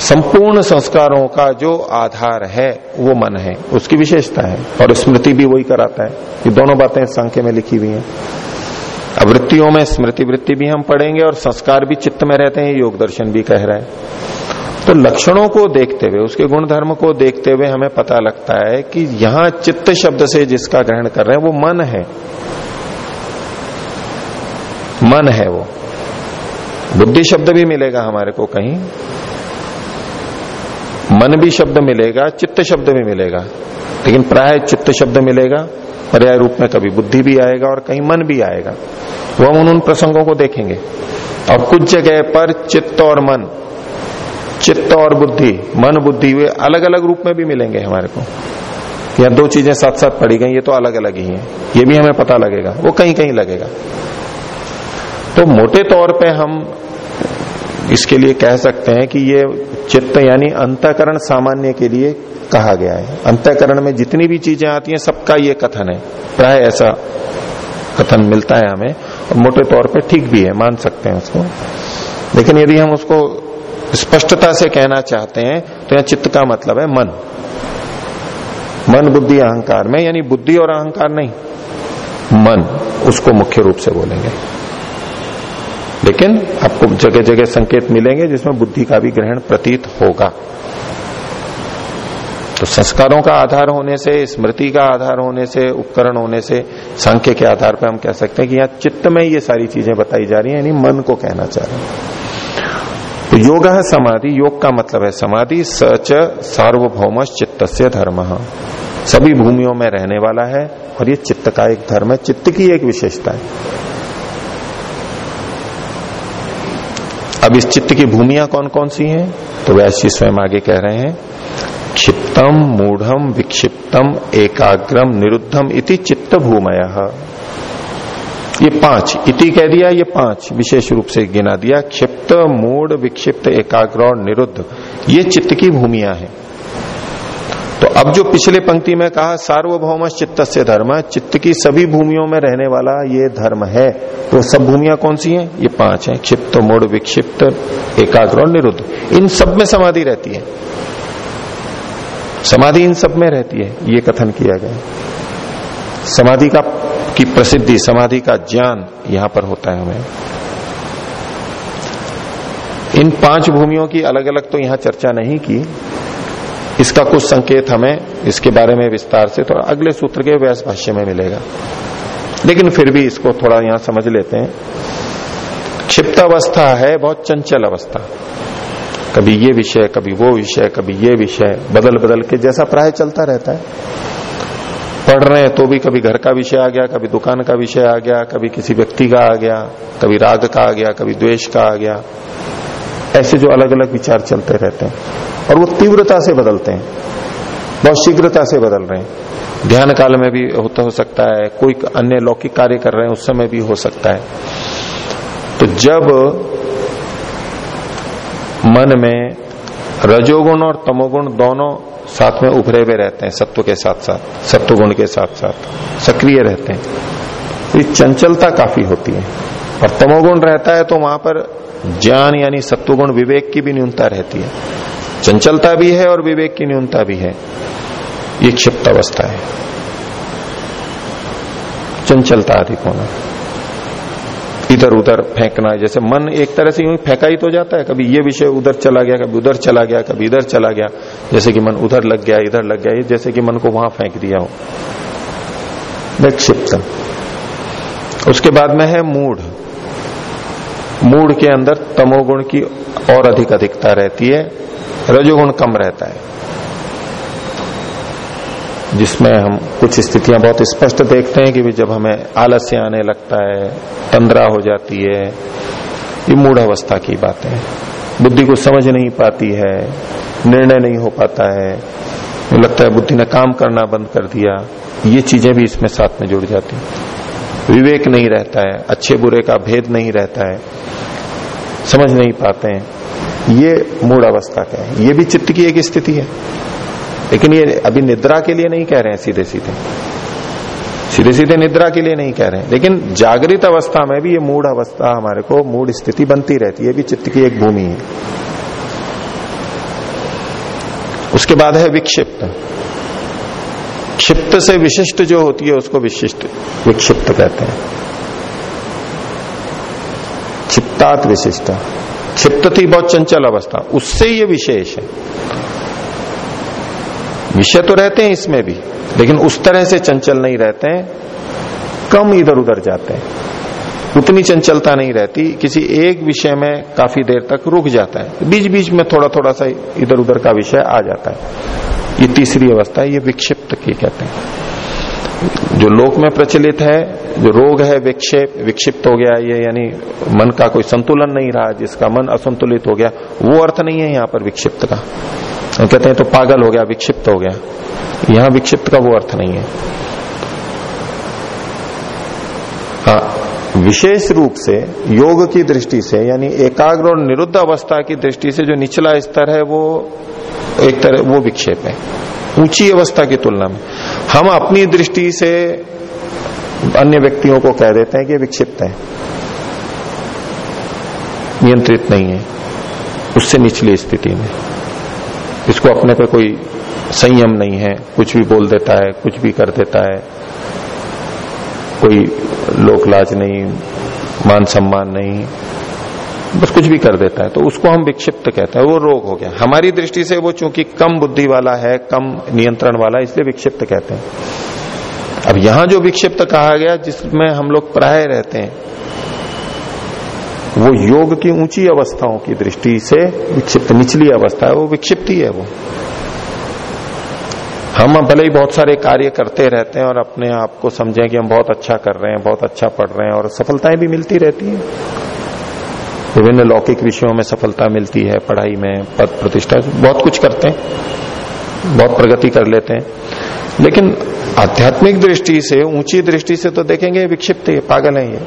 संपूर्ण संस्कारों का जो आधार है, वो मन है, उसकी विशेषता है। और स्मृति भी वही कराता है। ये दोनों बातें सांख्य में लिखी हुई हैं। वृत्तियों में स्मृति वृत्ति भी हम पढ़ेंगे और संस्कार भी चित्त में रहते हैं योग दर्शन भी कह रहा है। तो लक्षणों को देखते हुए, उसके गुण धर्म को देखते हुए हमें पता लगता है कि यहाँ चित्त शब्द से जिसका ग्रहण कर रहे हैं, वो मन है। मन है वो। बुद्धि शब्द भी मिलेगा हमारे को कहीं। मन भी शब्द मिलेगा चित्त शब्द भी मिलेगा। लेकिन प्राय चित्त शब्द मिलेगा पर्याय रूप में कभी बुद्धि भी आएगा और कहीं मन भी आएगा। वो हम उन, उन प्रसंगों को देखेंगे। और कुछ जगह पर चित्त और मन चित्त और बुद्धि मन बुद्धि वे अलग अलग रूप में भी मिलेंगे हमारे को। या दो चीज़ें साथ साथ पड़ी गई ये तो अलग अलग ही है। ये भी हमें पता लगेगा वो कहीं कहीं लगेगा। तो मोटे तौर पे हम इसके लिए कह सकते हैं कि ये चित्त यानी अंतकरण सामान्य के लिए कहा गया है। अंतकरण में जितनी भी चीज़ें आती हैं, सबका ये कथन है। प्राय ऐसा कथन मिलता है हमें, और मोटे तौर पे ठीक भी है, मान सकते हैं उसको। लेकिन यदि हम उसको स्पष्टता से कहना चाहते हैं तो यहाँ चित्त का मतलब है मन। मन, बुद्धि, अहंकार में, यानी बुद्धि और अहंकार नहीं, मन, उसको मुख्य रूप से बोलेंगे। लेकिन आपको जगह जगह संकेत मिलेंगे जिसमें बुद्धि का भी ग्रहण प्रतीत होगा। तो संस्कारों का आधार होने से, स्मृति का आधार होने से, उपकरण होने से, सांख्य के आधार पर हम कह सकते हैं कि यहाँ चित्त में ये सारी चीज़ें बताई जा रही हैं, यानी मन को कहना चाह रहे हैं। तो योग है समाधि, योग का मतलब है समाधि सच सार्वभौम चित्त से धर्म। सभी भूमियों में रहने वाला है और ये चित्त का एक धर्म है, चित्त की एक विशेषता है। अब इस चित्त की भूमिया कौन कौन सी हैं? तो वैसे स्वयं आगे कह रहे हैं क्षिप्तम मूढ़म विक्षिप्तम एकाग्रम निरुद्धम इति चित्त भूमय। ये पाँच, इति कह दिया, ये पाँच विशेष रूप से गिना दिया, क्षिप्त, मूढ़, विक्षिप्त, एकाग्र और निरुद्ध। ये चित्त की भूमिया है। तो अब जो पिछले पंक्ति में कहा, सार्वभौम चित्त से धर्म, चित्त की सभी भूमियों में रहने वाला ये धर्म है। तो सब भूमिया कौन सी हैं? ये पाँच हैं, क्षिप्त, मूड, विक्षिप्त, एकाग्र और निरुद्ध। इन सब में समाधि रहती है। समाधि इन सब में रहती है, ये कथन किया गया। समाधि का की प्रसिद्धि, समाधि का ज्ञान यहाँ पर होता है हमें। इन पाँच भूमियों की अलग अलग तो यहाँ चर्चा नहीं की इसका कुछ संकेत हमें इसके बारे में विस्तार से थोड़ा अगले सूत्र के व्यास भाष्य में मिलेगा। लेकिन फिर भी इसको थोड़ा यहाँ समझ लेते हैं। क्षिप्त अवस्था है, बहुत चंचल अवस्था। कभी ये विषय, कभी वो विषय, कभी ये विषय बदल बदल के जैसा प्राय चलता रहता है। पढ़ रहे हैं तो भी कभी घर का विषय आ गया, कभी दुकान का विषय आ गया, कभी किसी व्यक्ति का आ गया, कभी राग का आ गया, कभी द्वेष का आ गया। ऐसे जो अलग अलग विचार चलते रहते हैं। और वो तीव्रता से बदलते हैं, बहुत शीघ्रता से बदल रहे हैं। ध्यान काल में भी होता हो सकता है, कोई अन्य लौकिक कार्य कर रहे हैं, उस समय भी हो सकता है। तो जब मन में रजोगुण और तमोगुण दोनों साथ में उभरे हुए रहते हैं, सत्व के साथ साथ सत्व गुण के साथ साथ, सक्रिय रहते हैं तो चंचलता काफ़ी होती है। और तमोगुण रहता है तो वहाँ पर ज्ञान यानी सत्वगुण विवेक की भी न्यूनता रहती है। चंचलता भी है और विवेक की न्यूनता भी है। ये क्षिप्त अवस्था है। चंचलता अधिक होना। इधर उधर फेंकना, जैसे मन एक तरह से यूँ फेंका ही तो जाता है, कभी ये विषय उधर चला गया, कभी उधर चला गया, कभी इधर चला गया, जैसे कि मन उधर लग गया, इधर लग गया जैसे कि मन को वहाँ फेंक दिया हो। विक्षिप्त उसके बाद में है मूड। मूड के अंदर तमोगुण की और अधिक अधिकता रहती है। रजोगुण कम रहता है। जिसमें हम कुछ स्थितियाँ बहुत स्पष्ट देखते हैं कि भी जब हमें आलस्य आने लगता है, तंद्रा हो जाती है, ये मूढ़ अवस्था की बातें बुद्धि को समझ नहीं पाती है, निर्णय नहीं हो पाता है, लगता है बुद्धि ने काम करना बंद कर दिया, ये चीज़ें भी इसमें साथ में जुड़ जाती विवेक नहीं रहता है, अच्छे बुरे का भेद नहीं रहता है, समझ नहीं पाते हैं। ये मूड अवस्था का है। ये भी चित्त की एक स्थिति है। लेकिन ये अभी निद्रा के लिए नहीं कह रहे हैं सीधे सीधे सीधे सीधे निद्रा के लिए नहीं कह रहे हैं। लेकिन जागृत अवस्था में भी ये मूड अवस्था हमारे को मूड स्थिति बनती रहती है। भी चित्त की एक भूमि है। उसके बाद है विक्षिप्त। क्षिप्त से विशिष्ट जो होती है, उसको विशिष्ट, विक्षिप्त कहते हैं। क्षिप्तात विशिष्ट। क्षिप्त थी बहुत चंचल अवस्था। उससे ये विशेष है। विषय तो रहते हैं इसमें भी, लेकिन उस तरह से चंचल नहीं रहते हैं। कम इधर उधर जाते हैं। उतनी चंचलता नहीं रहती। किसी एक विषय में काफ़ी देर तक रुक जाता है। बीच बीच में थोड़ा थोड़ा सा इधर उधर का विषय आ जाता है। ये तीसरी अवस्था है ये विक्षिप्त की कहते हैं। जो लोक में प्रचलित है, जो रोग है, विक्षेप, विक्षिप्त हो गया, ये यानी मन का कोई संतुलन नहीं रहा, जिसका मन असंतुलित हो गया, वो अर्थ नहीं है यहाँ पर विक्षिप्त का। कहते हैं तो पागल हो गया, विक्षिप्त हो गया। यहाँ विक्षिप्त का वो अर्थ नहीं है। हाँ विशेष रूप से योग की दृष्टि से, यानी एकाग्र और निरुद्ध अवस्था की दृष्टि से जो निचला स्तर है, वो एक तरह, वो विक्षेप है। ऊँची अवस्था की तुलना में। हम अपनी दृष्टि से अन्य व्यक्तियों को कह देते हैं कि विक्षिप्त है। नियंत्रित नहीं है। उससे निचली स्थिति में। इसको अपने पे कोई संयम नहीं है। कुछ भी बोल देता है, कुछ भी कर देता है। कोई लोक लाज नहीं, मान सम्मान नहीं। बस कुछ भी कर देता है तो उसको हम विक्षिप्त कहते हैं, वो रोग हो गया। हमारी दृष्टि से वो चूँकि कम बुद्धि वाला है, कम नियंत्रण वाला, इसलिए विक्षिप्त कहते हैं। अब यहाँ जो विक्षिप्त कहा गया, जिसमें हम लोग प्राय रहते हैं, वो योग की ऊँची अवस्थाओं की दृष्टि से विक्षिप्त, निचली अवस्था है, वो विक्षिप्त ही है वो। हम भले ही बहुत सारे कार्य करते रहते हैं और अपने आप को समझें कि हम बहुत अच्छा कर रहे हैं, बहुत अच्छा पढ़ रहे हैं और सफलताएँ भी मिलती रहती है। विभिन्न लौकिक विषयों में सफलता मिलती है, पढ़ाई में, पद प्रतिष्ठा, बहुत कुछ करते हैं, बहुत प्रगति कर लेते हैं। लेकिन आध्यात्मिक दृष्टि से, ऊँची दृष्टि से तो देखेंगे विक्षिप्त है पागल है ये।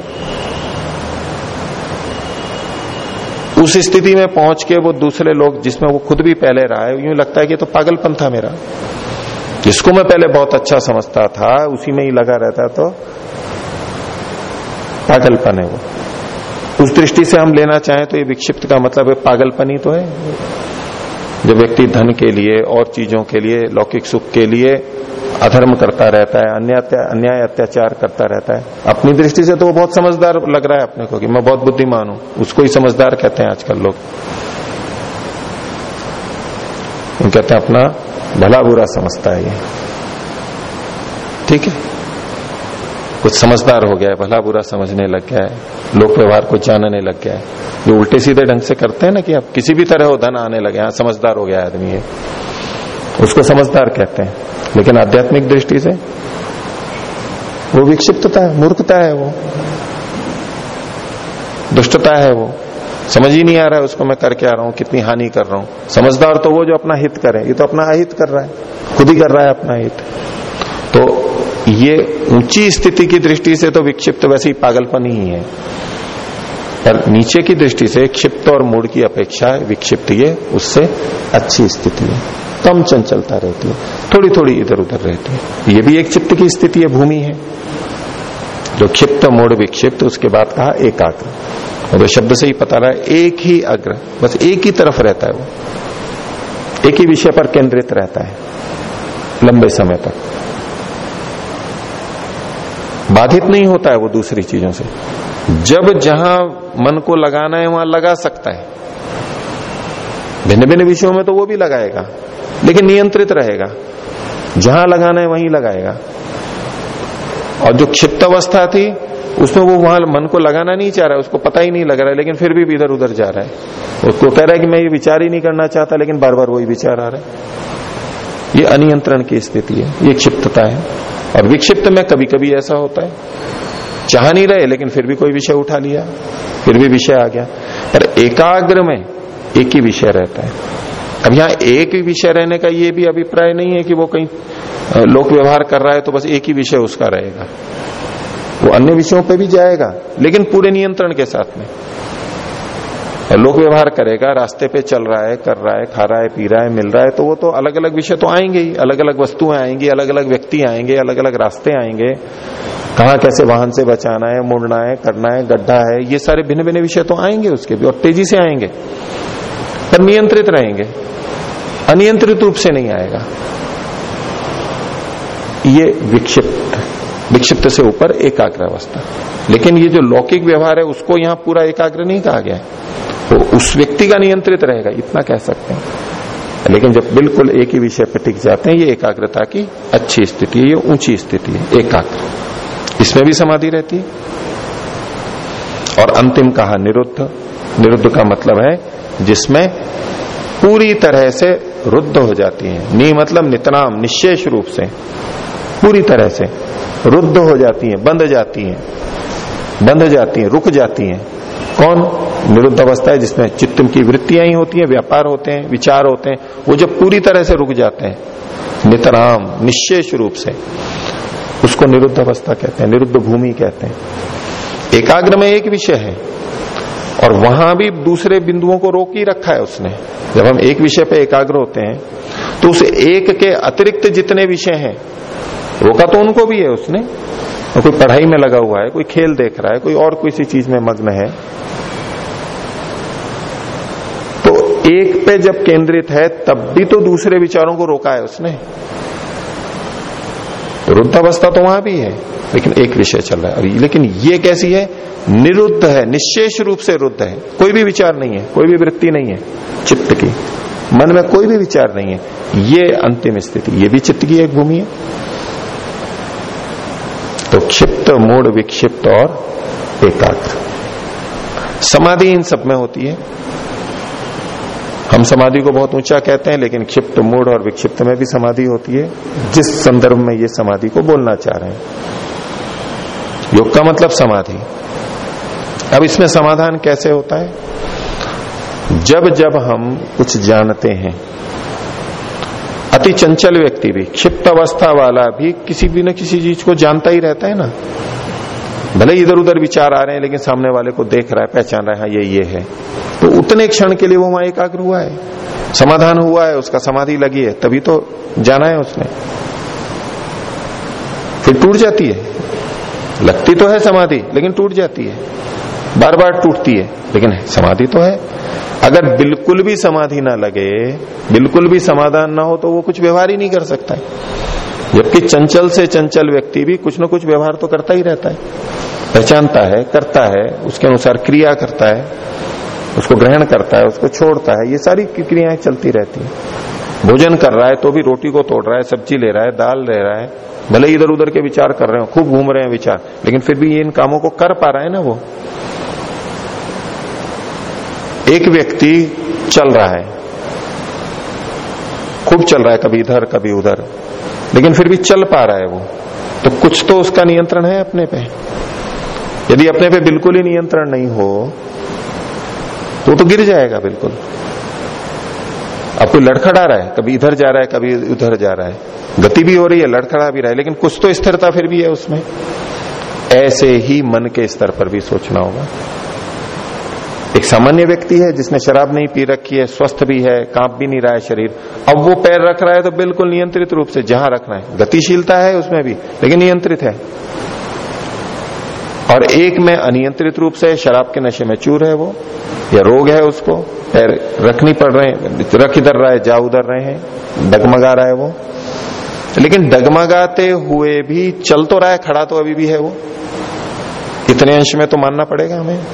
उस स्थिति में पहुँच के वो दूसरे लोग, जिसमें वो खुद भी पहले रहा है, यूँ लगता है कि तो पागलपन था मेरा। जिसको मैं पहले बहुत अच्छा समझता था, उसी में ही लगा रहता तो पागलपन है वो। उस दृष्टि से हम लेना चाहें तो ये विक्षिप्त का मतलब है पागलपन तो है। जब व्यक्ति धन के लिए और चीज़ों के लिए, लौकिक सुख के लिए अधर्म करता रहता है अन्याय अत्याचार करता रहता है, अपनी दृष्टि से तो वो बहुत समझदार लग रहा है अपने को कि मैं बहुत बुद्धिमान हूँ, उसको ही समझदार कहते हैं आजकल लोग। कहते हैं, अपना भला बुरा समझता है ये। ठीक है? कुछ समझदार हो गया है, भला बुरा समझने लग गया है, लोक व्यवहार को जानने लग गया है। जो उल्टे सीधे ढंग से करते हैं ना कि अब किसी भी तरह हो, धन आने लगे हाँ समझदार हो गया आदमी ये। उसको समझदार कहते हैं, लेकिन आध्यात्मिक दृष्टि से वो विक्षिप्तता है, मूर्खता है वो। दुष्टता है वो। समझ ही नहीं आ रहा है उसको मैं करके आ रहा हूँ, कितनी हानि कर रहा हूँ। समझदार तो वो जो अपना हित करे, ये तो अपना अहित कर रहा है, खुद ही कर रहा है अपना हित। तो ये ऊँची स्थिति की दृष्टि से तो विक्षिप्त वैसे ही पागलपन ही है। पर नीचे की दृष्टि से क्षिप्त और मूड की अपेक्षा विक्षिप्त ये उससे अच्छी स्थिति है। कम चंचलता रहती है। थोड़ी थोड़ी इधर उधर रहती है। ये भी एक चित्त की स्थिति है, भूमि है। जो क्षिप्त, मूड विक्षिप्त, उसके बाद कहा एकाग्र। और शब्द से ही पता रहा एक ही अग्र, बस एक ही तरफ़ रहता है वो। एक ही विषय पर केंद्रित रहता है, लंबे समय तक। बाधित नहीं होता है वो दूसरी चीज़ों से। जब जहाँ मन को लगाना है, वहाँ लगा सकता है। भिन्न भिन्न विषयों में तो वो भी लगाएगा, लेकिन नियंत्रित रहेगा। जहाँ लगाना है, वहीं लगाएगा। और जो क्षिप्त अवस्था थी, उसमें वो वहाँ मन को लगाना नहीं चाह रहा है, उसको पता ही नहीं लग रहा है, लेकिन फिर भी इधर उधर जा रहा है। उसको कह रहा है कि मैं ये विचार ही नहीं करना चाहता, लेकिन बार बार वही विचार आ रहा है। ये अनियंत्रण की स्थिति है, ये क्षिप्तता है। और विक्षिप्त में कभी कभी ऐसा होता है। चाह नहीं रहे, लेकिन फिर भी कोई विषय उठा लिया, फिर भी विषय आ गया। पर एकाग्र में एक ही विषय रहता है। अब यहाँ एक ही विषय रहने का ये भी अभिप्राय नहीं है कि वो कहीं लोक व्यवहार कर रहा है तो बस एक ही विषय उसका रहेगा। वो अन्य विषयों पे भी जाएगा, लेकिन पूरे नियंत्रण के साथ में। लोक व्यवहार करेगा, रास्ते पे चल रहा है, कर रहा है, खा रहा है, पी रहा है, मिल रहा है तो वो तो अलग अलग विषय तो आएँगे ही अलग अलग वस्तुएँ आएँगी अलग अलग व्यक्ति आएँगे अलग अलग रास्ते आएँगे। कहा कैसे वाहन से बचाना है, मुड़ना है, करना है, गड्ढा है, ये सारे भिन्न भिन्न विषय तो आएँगे उसके भी, और तेज़ी से आएँगे। पर नियंत्रित रहेंगे, अनियंत्रित रूप से नहीं आएगा। ये विक्षिप्त विक्षिप्त से ऊपर एकाग्र अवस्था लेकिन ये जो लौकिक व्यवहार है, उसको यहाँ पूरा एकाग्र नहीं कहा गया है। तो उस व्यक्ति का नियंत्रित रहेगा, इतना कह सकते हैं। लेकिन जब बिल्कुल एक ही विषय पर टिक जाते हैं, ये एकाग्रता की अच्छी स्थिति है, ये ऊँची स्थिति है, एकाग्र। इसमें भी समाधि रहती है। और अंतिम कहा, निरुद्ध। निरुद्ध का मतलब है, जिसमें पूरी तरह से रुद्ध हो जाती है। नी मतलब नितनाम निशेष रूप से। पूरी तरह से। रुद्ध हो जाती है, बंध जाती है, बंध जाती है, रुक जाती है। कौन? निरुद्ध अवस्था है जिसमें चित्त की वृत्तियाँ ही होती हैं, व्यापार होते हैं, विचार होते हैं, वो जब पूरी तरह से रुक जाते हैं, नितराम निशेष रूप से। उसको निरुद्ध अवस्था कहते हैं, निरुद्ध भूमि कहते हैं। एकाग्र में एक विषय है, और वहाँ भी दूसरे बिंदुओं को रोक ही रखा है उसने। जब हम एक विषय पर एकाग्र होते हैं तो उस एक के अतिरिक्त जितने विषय हैं रोका तो उनको भी है उसने। कोई पढ़ाई में लगा हुआ है, कोई खेल देख रहा है, कोई और किसी चीज़ में मग्न है। तो एक पे जब केंद्रित है, तब भी तो दूसरे विचारों को रोका है उसने। रुद्धावस्था तो वहाँ भी है, लेकिन एक विषय चल रहा है। लेकिन ये कैसी है? निरुद्ध है, निशेष रूप से रुद्ध है। कोई भी विचार नहीं है, कोई भी वृत्ति नहीं है चित्त की। मन में कोई भी विचार नहीं है। ये अंतिम स्थिति, ये भी चित्त की एक भूमि है। तो क्षिप्त मूड विक्षिप्त और एकाग्र। समाधि इन सब में होती है। हम समाधि को बहुत ऊँचा कहते हैं, लेकिन क्षिप्त, मूड और विक्षिप्त में भी समाधि होती है। जिस संदर्भ में ये समाधि को बोलना चाह रहे हैं। योग का मतलब समाधि। अब इसमें समाधान कैसे होता है? जब जब हम कुछ जानते हैं, अति चंचल व्यक्ति भी क्षिप्त अवस्था वाला भी किसी भी न किसी चीज़ को जानता ही रहता है ना। भले इधर उधर विचार आ रहे हैं, लेकिन सामने वाले को देख रहा है, पहचान रहा है, ये ये है। तो उतने क्षण के लिए वो वहाँ एकाग्र हुआ है। समाधान हुआ है, उसका समाधि लगी है, तभी तो जाना है उसने। फिर टूट जाती है। लगती तो है समाधि, लेकिन टूट जाती है। बार बार टूटती है। लेकिन समाधि तो है। अगर बिल्कुल भी समाधि ना लगे, बिल्कुल भी समाधान ना हो तो वो कुछ व्यवहार ही नहीं कर सकता है। जबकि चंचल से चंचल व्यक्ति भी कुछ ना कुछ व्यवहार तो करता ही रहता है। पहचानता है, करता है, उसके अनुसार क्रिया करता है, उसको ग्रहण करता है, उसको छोड़ता है, ये सारी क्रियाएँ चलती रहती है। भोजन कर रहा है तो भी रोटी को तोड़ रहा है, सब्ज़ी ले रहा है, दाल ले रहा है, भले इधर उधर के विचार कर रहे हो, खूब घूम रहे हैं विचार, लेकिन फिर भी ये इन कामों को कर पा रहा है ना वो। एक व्यक्ति चल रहा है। खूब चल रहा है, कभी इधर, कभी उधर। लेकिन फिर भी चल पा रहा है वो। तो कुछ तो उसका नियंत्रण है अपने पे। यदि अपने पे बिल्कुल ही नियंत्रण नहीं हो तो तो गिर जाएगा बिल्कुल। अब कोई लड़खड़ा रहा है, कभी इधर जा रहा है, कभी उधर जा रहा है। गति भी हो रही है, लड़खड़ा भी रहा है, लेकिन कुछ तो स्थिरता फिर भी है उसमें। ऐसे ही मन के स्तर पर भी सोचना होगा। एक सामान्य व्यक्ति है जिसने शराब नहीं पी रखी है, स्वस्थ भी है, काँप भी नहीं रहा है शरीर। अब वो पैर रख रहा है तो बिल्कुल नियंत्रित रूप से, जहाँ रखना है। गतिशीलता है उसमें भी, लेकिन नियंत्रित है। और एक में अनियंत्रित रूप से शराब के नशे में चूर है वो, या रोग है उसको, पैर रखनी पड़ रहे हैं, रख इधर रहा है, जा उधर रहे हैं, डगमगा रहा है वो। लेकिन डगमगाते हुए भी, चल तो रहा है, खड़ा तो अभी भी है वो। इतने अंश में तो मानना पड़ेगा हमें।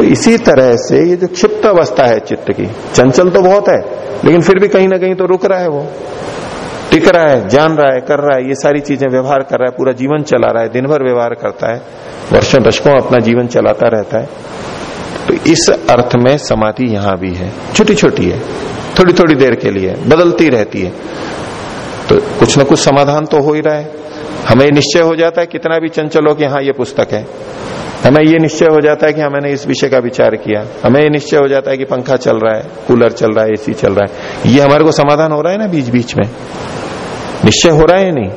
तो इसी तरह से ये जो क्षिप्त अवस्था है चित्त की, चंचल तो बहुत है, लेकिन फिर भी कहीं ना कहीं तो रुक रहा है वो। टिक रहा है, जान रहा है, कर रहा है, ये सारी चीज़ें व्यवहार कर रहा है, पूरा जीवन चला रहा है दिन भर व्यवहार करता है, वर्षों, दशकों अपना जीवन चलाता रहता है। तो इस अर्थ में समाधि यहाँ भी है छोटी छोटी है थोड़ी थोड़ी देर के लिए, बदलती रहती है। तो कुछ ना कुछ समाधान तो हो ही रहा है। हमें निश्चय हो जाता है कितना भी चंचल हो कि हाँ ये पुस्तक है। हमें ये निश्चय हो जाता है कि मैंने इस विषय का विचार किया। हमें ये निश्चय हो जाता है कि पंखा चल रहा है, कूलर चल रहा है, एसी चल रहा है। ये हमारे को समाधान हो रहा है ना बीच बीच में? निश्चय हो रहा है नहीं?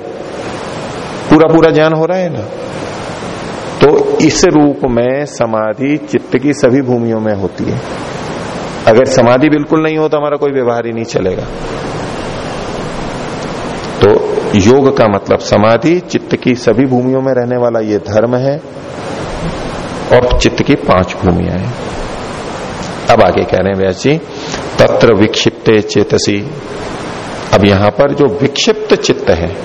पूरा पूरा ज्ञान हो रहा है ना? तो इस रूप में समाधि चित्त की सभी भूमियों में होती है। अगर समाधि बिल्कुल नहीं हो तो हमारा कोई व्यवहार ही नहीं चलेगा। तो योग का मतलब समाधि चित्त की सभी भूमियों में रहने वाला ये धर्म है। और चित्त की पाँच भूमिया है। अब आगे कह रहे हैं व्यास जी, तत्र विक्षिप्त चेतसी। अब यहाँ पर जो विक्षिप्त चित्त है,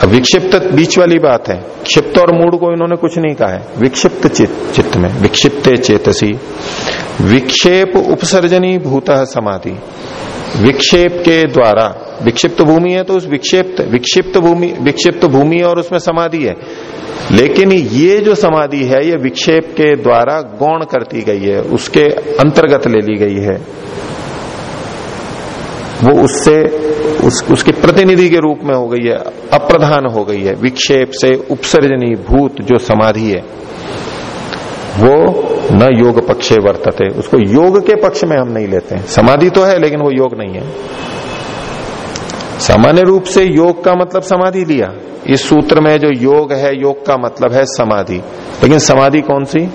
अब विक्षिप्त बीच वाली बात है, क्षिप्त और मूड को इन्होंने कुछ नहीं कहा है, विक्षिप्त चित्त में, विक्षिप्त चेतसी। विक्षेप उपसर्जनी भूत समाधि। विक्षेप के द्वारा, विक्षिप्त भूमि है तो उस विक्षिप्त विक्षिप्त भूमि विक्षिप्त भूमि और उसमें समाधि है। लेकिन ये जो समाधि है ये विक्षेप के द्वारा गौण करती गई है उसके अंतर्गत ले ली गई है। वो उससे उस, उसके प्रतिनिधि के रूप में हो गई है अप्रधान हो गई है। विक्षेप से उपसर्जनी भूत जो समाधि है वो न योग पक्षे वर्तते। उसको योग के पक्ष में हम नहीं लेते समाधि तो है लेकिन वो योग नहीं है। सामान्य रूप से योग का मतलब समाधि लिया। इस सूत्र में जो योग है, योग का मतलब है समाधि। लेकिन समाधि कौन सी?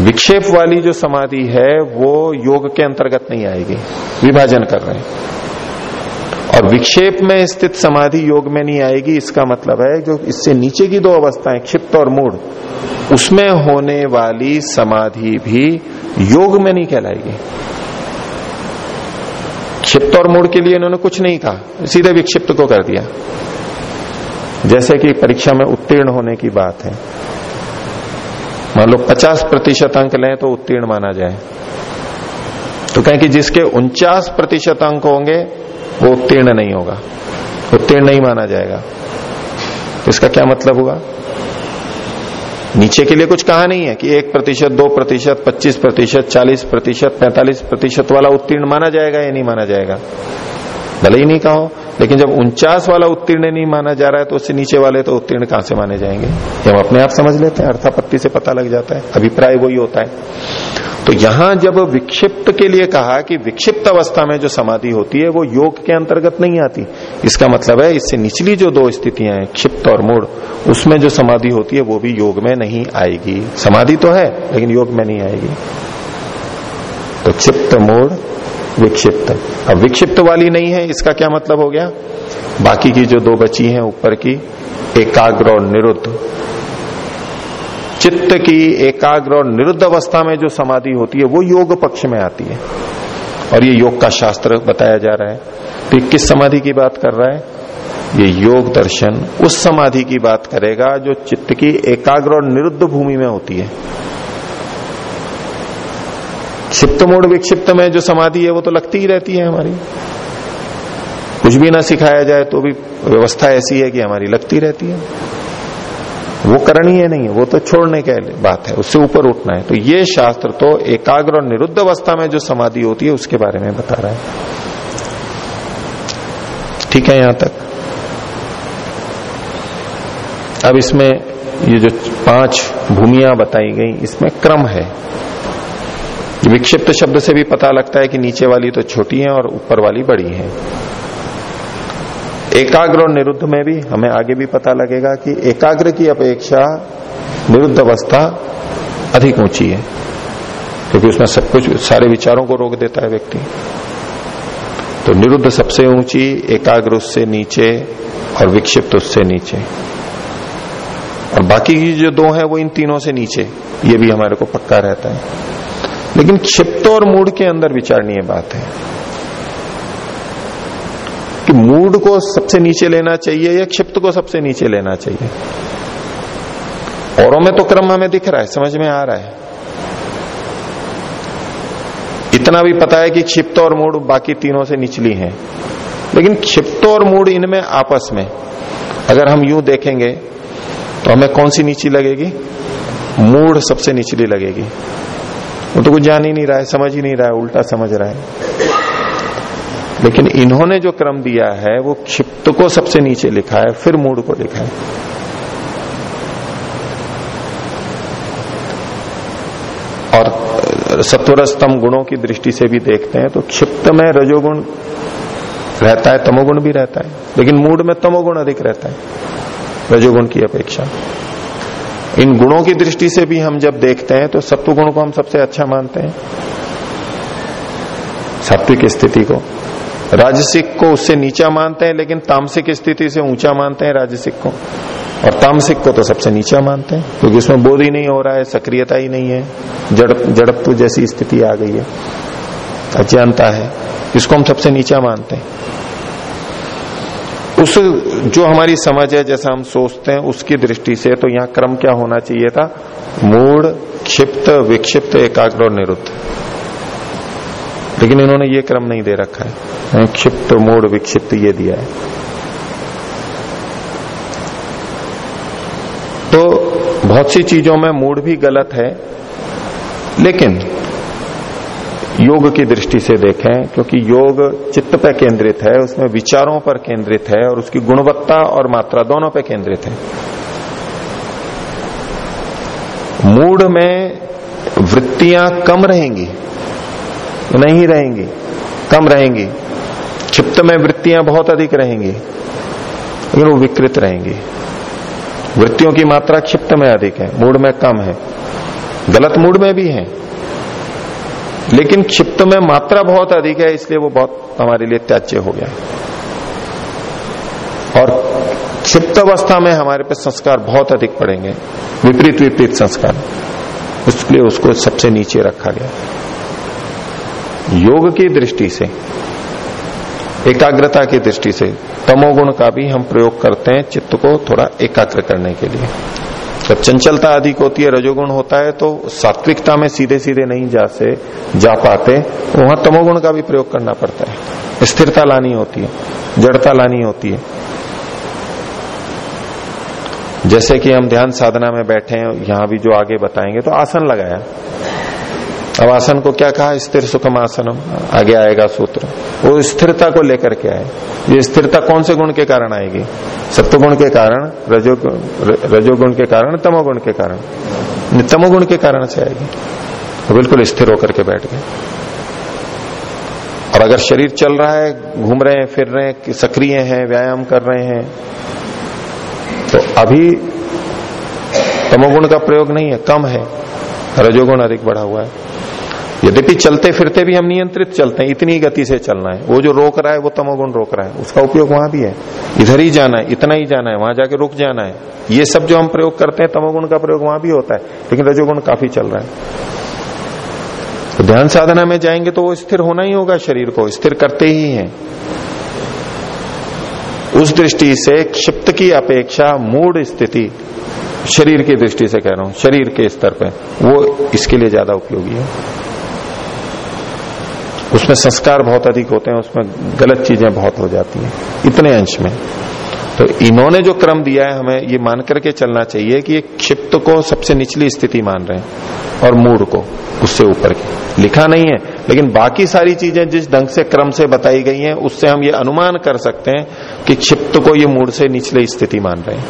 विक्षेप वाली जो समाधि है, वो योग के अंतर्गत नहीं आएगी। विभाजन कर रहे हैं। और विक्षेप में स्थित समाधि योग में नहीं आएगी, इसका मतलब है जो इससे नीचे की दो अवस्थाएँ, क्षिप्त और मूड उसमें होने वाली समाधि भी योग में नहीं कहलाएगी। क्षिप्त और मूड के लिए इन्होंने कुछ नहीं कहा। सीधे विक्षिप्त को कर दिया। जैसे कि परीक्षा में उत्तीर्ण होने की बात है। मान लो 50 प्रतिशत अंक लें तो उत्तीर्ण माना जाए। तो कहें कि जिसके उनचास प्रतिशत अंक होंगे, वो उत्तीर्ण नहीं होगा। उत्तीर्ण नहीं माना जाएगा। इसका क्या मतलब हुआ? नीचे के लिए कुछ कहा नहीं है कि एक प्रतिशत, दो प्रतिशत, पच्चीस प्रतिशत, चालीस प्रतिशत, पैंतालीस प्रतिशत वाला उत्तीर्ण माना जाएगा या नहीं माना जाएगा? भले ही नहीं कहो लेकिन जब उनचास वाला उत्तीर्ण नहीं माना जा रहा है तो उससे नीचे वाले तो उत्तीर्ण कहाँ से माने जाएँगे? हम अपने आप समझ लेते हैं, अर्थापत्ति से पता लग जाता है, अभिप्राय वही होता है। तो यहाँ जब विक्षिप्त के लिए कहा कि विक्षिप्त अवस्था में जो समाधि होती है, वो योग के अंतर्गत नहीं आती। इसका मतलब है, इससे निचली जो दो स्थितियाँ हैं, क्षिप्त और मूड उसमें जो समाधि होती है, वो भी योग में नहीं आएगी। समाधि तो है, लेकिन योग में नहीं आएगी। तो क्षिप्त मूड विक्षिप्त। अब विक्षिप्त वाली नहीं है, इसका क्या मतलब हो गया? बाकी की जो दो बची हैं ऊपर की, एकाग्र और निरुद्ध। चित्त की एकाग्र और निरुद्ध अवस्था में जो समाधि होती है, वो योग पक्ष में आती है। और ये योग का शास्त्र बताया जा रहा है तो किस समाधि की बात कर रहा है? ये योग दर्शन उस समाधि की बात करेगा जो चित्त की एकाग्र और निरुद्ध भूमि में होती है। क्षिप्त मूड विक्षिप्त में जो समाधि है, वो तो लगती ही रहती है हमारी। कुछ भी ना सिखाया जाए तो भी व्यवस्था ऐसी है कि हमारी लगती रहती है। वो करणीय नहीं है, वो तो छोड़ने के बात है, उससे ऊपर उठना है। तो ये शास्त्र तो एकाग्र और निरुद्ध अवस्था में जो समाधि होती है, उसके बारे में बता रहा है। ठीक है, यहाँ तक। अब इसमें ये जो पाँच भूमिया बताई गई, इसमें क्रम है। विक्षिप्त शब्द से भी पता लगता है कि नीचे वाली तो छोटी है और ऊपर वाली बड़ी है। एकाग्र और निरुद्ध में भी हमें आगे भी पता लगेगा कि एकाग्र की अपेक्षा निरुद्ध अवस्था अधिक ऊँची है, क्योंकि उसमें सब कुछ, सारे विचारों को रोक देता है व्यक्ति। तो निरुद्ध सबसे ऊँची, एकाग्र उससे नीचे और विक्षिप्त उससे नीचे। और बाकी की जो दो है, वो इन तीनों से नीचे, ये भी हमारे को पक्का रहता है। लेकिन क्षिप्त और मूड के अंदर विचारणीय बात है। मूड को सबसे नीचे लेना चाहिए या क्षिप्त को सबसे नीचे लेना चाहिए? औरों में तो क्रम हमें दिख रहा है, समझ में आ रहा है। इतना भी पता है कि क्षिप्त और मूड बाकी तीनों से निचली हैं। लेकिन क्षिप्त और मूड इनमें आपस में, अगर हम यूँ देखेंगे तो हमें कौन सी नीची लगेगी? मूड सबसे निचली लगेगी। वो तो कुछ जान ही नहीं रहा है, समझ ही नहीं रहा है, उल्टा समझ रहा है। लेकिन इन्होंने जो क्रम दिया है, वो क्षिप्त को सबसे नीचे लिखा है, फिर मूड को लिखा है। और सत्वर स्तंभ गुणों की दृष्टि से भी देखते हैं तो क्षिप्त में रजोगुण रहता है, तमोगुण भी रहता है, लेकिन मूड में तमोगुण अधिक रहता है, रजोगुण की अपेक्षा। इन गुणों की दृष्टि से भी हम जब देखते हैं तो सत्व गुण को हम सबसे अच्छा मानते हैं, सात्विक स्थिति को। राजसिक को उससे नीचा मानते हैं, लेकिन तामसिक स्थिति से ऊँचा मानते हैं राजसिक को। और तामसिक को तो सबसे नीचा मानते हैं, क्योंकि उसमें बोध ही नहीं हो रहा है, सक्रियता ही नहीं है। जड़, जड़त्व जैसी स्थिति आ गई है। अज्ञानता है, इसको हम सबसे नीचा मानते हैं। उस जो हमारी समझ है, जैसा हम सोचते हैं, उसकी दृष्टि से तो यहाँ क्रम क्या होना चाहिए था? मूड क्षिप्त, विक्षिप्त, एकाग्र और निरुद्ध। लेकिन इन्होंने ये क्रम नहीं दे रखा है। क्षिप्त मूड विक्षिप्त ये दिया है। तो बहुत सी चीज़ों में मूड भी गलत है, लेकिन योग की दृष्टि से देखें, क्योंकि योग चित्त पर केंद्रित है, उसमें विचारों पर केंद्रित है, और उसकी गुणवत्ता और मात्रा दोनों पर केंद्रित है। मूड में वृत्तियाँ कम रहेंगी नहीं रहेंगी, कम रहेंगी। क्षिप्त में वृत्तियाँ बहुत अधिक रहेंगी, लेकिन वो विकृत रहेंगी। वृत्तियों की मात्रा क्षिप्त में अधिक है, मूड में कम है। गलत मूड में भी है, लेकिन क्षिप्त में मात्रा बहुत अधिक है, इसलिए वो बहुत हमारे लिए त्याज्य हो गया। और क्षिप्त अवस्था में हमारे पे संस्कार बहुत अधिक पड़ेंगे विपरीत विपरीत संस्कार। इसलिए उसको सबसे नीचे रखा गया। योग की दृष्टि से, एकाग्रता की दृष्टि से, तमोगुण का भी हम प्रयोग करते हैं चित्त को थोड़ा एकाग्र करने के लिए। जब चंचलता अधिक होती है, रजोगुण होता है तो सात्विकता में सीधे सीधे नहीं जा से, जा पाते, वहाँ तमोगुण का भी प्रयोग करना पड़ता है। स्थिरता लानी होती है, जड़ता लानी होती है। जैसे कि हम ध्यान साधना में बैठे हैं, यहाँ भी जो आगे बताएँगे तो आसन लगाया। अब आसन को क्या कहा? स्थिर सुखम आसनम। आगे आएगा सूत्र। वो स्थिरता को लेकर के आए। ये स्थिरता कौन से गुण के कारण आएगी? सत्वगुण के कारण, रजो, रजोगुण के कारण, तमोगुण के कारण। तमोगुण के कारण से आएगी। तो बिल्कुल स्थिर होकर के बैठ गए। और अगर शरीर चल रहा है, घूम रहे हैं, फिर रहे हैं सक्रिय हैं, व्यायाम कर रहे हैं तो अभी तमोगुण का प्रयोग नहीं है, कम है। रजोगुण अधिक बढ़ा हुआ है। यद्यपि चलते फिरते भी हम नियंत्रित चलते हैं, इतनी गति से चलना है। वो जो रोक रहा है, वो तमोगुण रोक रहा है। उसका उपयोग वहाँ भी है। इधर ही जाना है, इतना ही जाना है, वहाँ जाके रुक जाना है। ये सब जो हम प्रयोग करते हैं, तमोगुण का प्रयोग वहाँ भी होता है, लेकिन रजोगुण काफ़ी चल रहा है। तो ध्यान साधना में जाएँगे तो वो स्थिर होना ही होगा शरीर को, स्थिर करते ही है। उस दृष्टि से क्षिप्त की अपेक्षा मूड स्थिति शरीर की दृष्टि से कह रहा हूँ, शरीर के स्तर पे, वो इसके लिए ज़्यादा उपयोगी है। उसमें संस्कार बहुत अधिक होते हैं, उसमें गलत चीज़ें बहुत हो जाती हैं, इतने अंश में। तो इन्होंने जो क्रम दिया है हमें, ये मान करके चलना चाहिए कि ये क्षिप्त को सबसे निचली स्थिति मान रहे हैं, और मूड को, उससे ऊपर की। लिखा नहीं है, लेकिन बाकी सारी चीज़ें जिस ढंग से क्रम से बताई गई हैं, उससे हम ये अनुमान कर सकते हैं कि क्षिप्त को ये मूड से निचले स्थिति मान रहे हैं।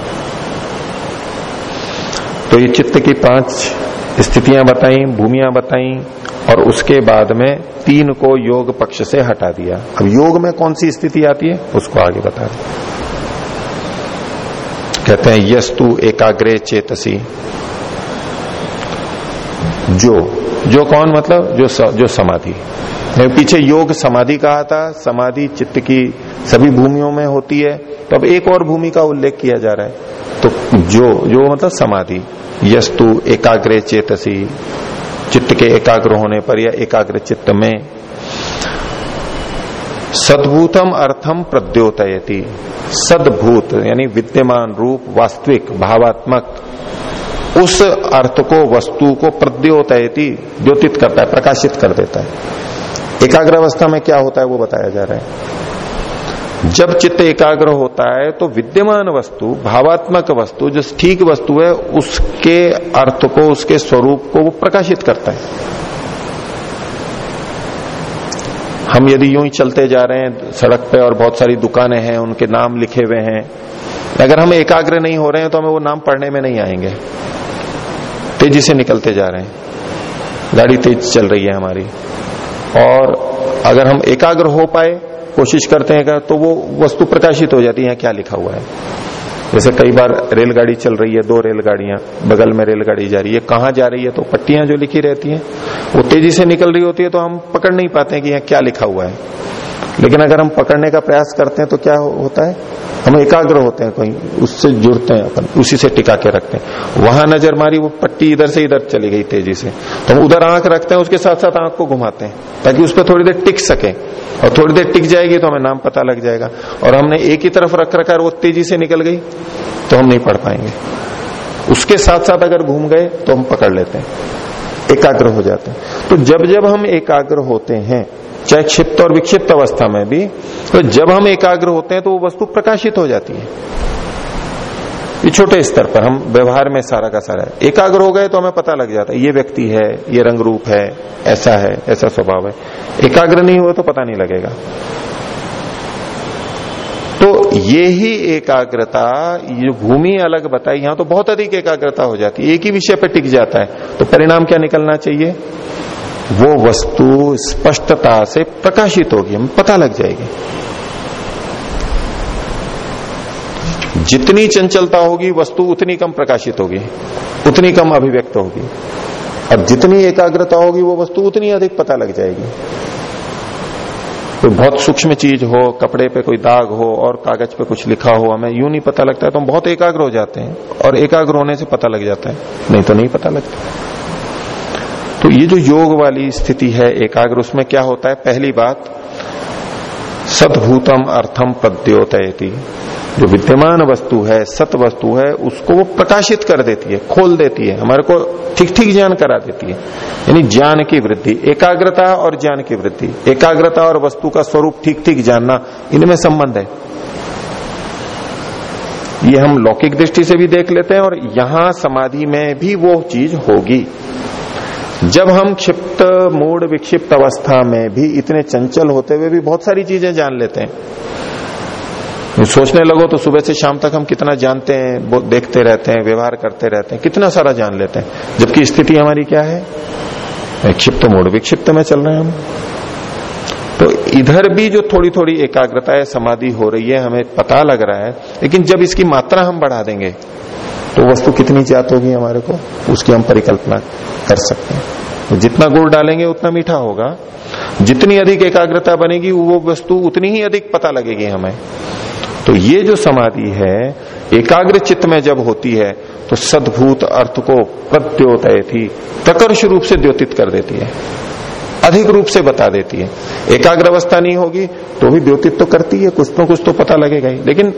तो ये चित्त की पाँच स्थितियाँ बताई, भूमिया बताई और उसके बाद में तीन को योग पक्ष से हटा दिया। अब योग में कौन सी स्थिति आती है उसको आगे बता दें। कहते हैं यस्तु एकाग्रे चेतसी। जो जो कौन मतलब? जो स, जो समाधि। पीछे योग समाधि कहा था समाधि चित्त की सभी भूमियों में होती है। तो अब एक और भूमि का उल्लेख किया जा रहा है। तो जो जो मतलब समाधि। यस्तु एकाग्रे चेतसी। चित्त के एकाग्र होने पर या एकाग्र चित्त में सद्भूतम अर्थम प्रद्योतयति। सद्भूत, यानी विद्यमान रूप, वास्तविक, भावात्मक, उस अर्थ को, वस्तु को प्रद्योतयति, द्योतित करता है, प्रकाशित कर देता है। एकाग्र अवस्था में क्या होता है वो बताया जा रहा है। जब चित्त एकाग्र होता है तो विद्यमान वस्तु, भावात्मक वस्तु, जो ठीक वस्तु है, उसके अर्थ को, उसके स्वरूप को वो प्रकाशित करता है। हम यदि यूँ ही चलते जा रहे हैं, सड़क पे और बहुत सारी दुकानें हैं, उनके नाम लिखे हुए हैं, अगर हम एकाग्र नहीं हो रहे हैं तो हमें वो नाम पढ़ने में नहीं आएँगे। तेज़ी से निकलते जा रहे हैं। गाड़ी तेज चल रही है हमारी। और अगर हम एकाग्र हो पाए कोशिश करते हैं तो वो वस्तु प्रकाशित हो जाती है, क्या लिखा हुआ है? जैसे कई बार रेलगाड़ी चल रही है, दो रेलगाड़ियाँ, बगल में रेलगाड़ी जा रही है, कहाँ जा रही है तो पट्टियाँ जो लिखी रहती हैं, वो तेज़ी से निकल रही होती है तो हम पकड़ नहीं पाते हैं कि यहाँ क्या लिखा हुआ है। लेकिन अगर हम पकड़ने का प्रयास करते हैं तो क्या होता है? हम एकाग्र होते हैं कहीं उससे जुड़ते हैं अपन, उसी से टिका के रखते हैं। वहाँ नज़र मारी, वो पट्टी इधर से इधर चली गई तेज़ी से। तो हम उधर आँख रखते हैं, उसके साथ साथ आँख को घुमाते हैं, ताकि उस पर थोड़ी देर टिक सके। और थोड़ी देर टिक जाएगी तो हमें नाम पता लग जाएगा। और हमने एक ही तरफ़ रख रखा वो तेज़ी से निकल गई तो हम नहीं पढ़ पाएँगे। उसके साथ साथ अगर घूम गए तो हम पकड़ लेते हैं, एकाग्र हो जाते हैं। तो जब जब हम एकाग्र होते हैं चाहे क्षिप्त और विक्षिप्त अवस्था में भी तो जब हम एकाग्र होते हैं तो वो वस्तु प्रकाशित हो जाती है। ये छोटे स्तर पर हम व्यवहार में सारा का सारा, एकाग्र हो गए तो हमें पता लग जाता है, ये व्यक्ति है, ये रंग रूप है, ऐसा है, ऐसा स्वभाव है। एकाग्र नहीं हुआ तो पता नहीं लगेगा। तो ये ही एकाग्रता, ये भूमि अलग बताई, यहाँ तो बहुत अधिक एकाग्रता हो जाती है, एक ही विषय पर टिक जाता है। तो परिणाम क्या निकलना चाहिए? वो वस्तु स्पष्टता से प्रकाशित होगी, हम पता लग जाएगी। जितनी चंचलता होगी, वस्तु उतनी कम प्रकाशित होगी, उतनी कम अभिव्यक्त होगी। और जितनी एकाग्रता होगी, वो वस्तु उतनी अधिक पता लग जाएगी। कोई बहुत सूक्ष्म चीज़ हो, कपड़े पे कोई दाग हो, और कागज़ पे कुछ लिखा हो, हमें यूँ नहीं पता लगता है तो हम बहुत एकाग्र हो जाते हैं, और एकाग्र होने से पता लग जाता है, नहीं तो नहीं पता लगता। तो ये जो योग वाली स्थिति है, एकाग्र, उसमें क्या होता है? पहली बात, सदभूतम अर्थम प्रद्योतयती जो विद्यमान वस्तु है, सत वस्तु है, उसको वो प्रकाशित कर देती है, खोल देती है, हमारे को ठीक ठीक ज्ञान करा देती है। यानी ज्ञान की वृद्धि, एकाग्रता और ज्ञान की वृद्धि। एकाग्रता और वस्तु का स्वरूप ठीक ठीक जानना, इनमें संबंध है। ये हम लौकिक दृष्टि से भी देख लेते हैं और यहाँ समाधि में भी वो चीज़ होगी। जब हम क्षिप्त मूड विक्षिप्त अवस्था में भी इतने चंचल होते हुए भी बहुत सारी चीज़ें जान लेते हैं। सोचने लगो तो सुबह से शाम तक हम कितना जानते हैं देखते रहते हैं, व्यवहार करते रहते हैं, कितना सारा जान लेते हैं। जबकि स्थिति हमारी क्या है? क्षिप्त मूड, विक्षिप्त में चल रहे हैं हम। तो इधर भी जो थोड़ी थोड़ी एकाग्रता है समाधि हो रही है, हमें पता लग रहा है, लेकिन जब इसकी मात्रा हम बढ़ा देंगे तो वस्तु कितनी ज्ञात होगी हमारे को? उसकी हम परिकल्पना कर सकते हैं। तो जितना गुड़ डालेंगे, उतना मीठा होगा। जितनी अधिक एकाग्रता बनेगी, वो वस्तु उतनी ही अधिक पता लगेगी हमें। तो ये जो समाधि है, एकाग्र चित्त में जब होती है तो सदभूत अर्थ को प्रत्योतय थी प्रकर्ष रूप से द्योतित कर देती है। अधिक रूप से बता देती है। एकाग्र अवस्था नहीं होगी तो भी द्योतित तो करती है, कुछ तो कुछ तो पता लगेगा ही। लेकिन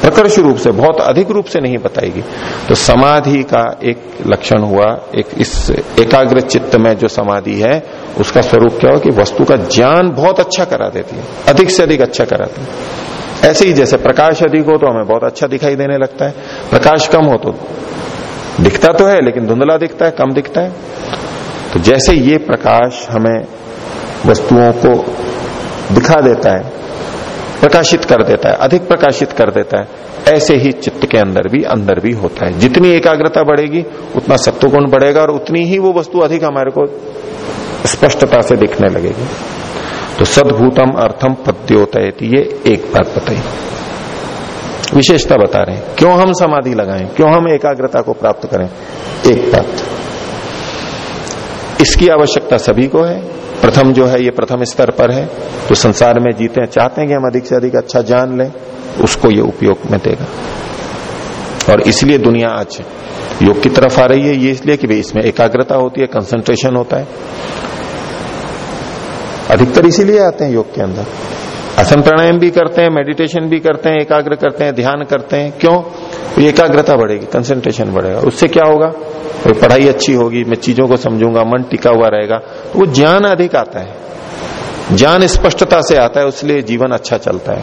प्रकर्ष रूप से, बहुत अधिक रूप से नहीं बताएगी। तो समाधि का एक लक्षण हुआ, एक इस एकाग्र चित्त में जो समाधि है, उसका स्वरूप क्या हो कि वस्तु का ज्ञान बहुत अच्छा करा देती है, अधिक से अधिक अच्छा कराती है। ऐसे ही जैसे प्रकाश अधिक हो तो हमें बहुत अच्छा दिखाई देने लगता है। प्रकाश कम हो तो दिखता तो है, लेकिन धुंधला दिखता है, कम दिखता है। तो जैसे ये प्रकाश हमें वस्तुओं को दिखा देता है, प्रकाशित कर देता है, अधिक प्रकाशित कर देता है, ऐसे ही चित्त के अंदर भी अंदर भी होता है। जितनी एकाग्रता बढ़ेगी, उतना सत्वगुण बढ़ेगा और उतनी ही वो वस्तु अधिक हमारे को स्पष्टता से दिखने लगेगी। तो सदभूतम अर्थम पद्योतयती, ये एक बात बताई। विशेषता बता रहे हैं, क्यों हम समाधि लगाएँ, क्यों हम एकाग्रता को प्राप्त करें? एक बात। इसकी आवश्यकता सभी को है। प्रथम जो है, ये प्रथम स्तर पर है। तो संसार में जीते हैं, चाहते हैं कि हम अधिक से अधिक अच्छा जान लें, उसको ये उपयोग में देगा। और इसलिए दुनिया आज योग की तरफ़ आ रही है, ये इसलिए कि भाई इसमें एकाग्रता होती है कंसंट्रेशन होता है। अधिकतर इसीलिए आते हैं योग के अंदर। आसन प्राणायाम भी करते हैं मेडिटेशन भी करते हैं, एकाग्र करते हैं, ध्यान करते हैं। क्यों? एकाग्रता बढ़ेगी कंसंट्रेशन बढ़ेगा। उससे क्या होगा? तो पढ़ाई अच्छी होगी, मैं चीज़ों को समझूँगा, मन टिका हुआ रहेगा। तो वो ज्ञान अधिक आता है। ज्ञान स्पष्टता से आता है, उसलिए जीवन अच्छा चलता है।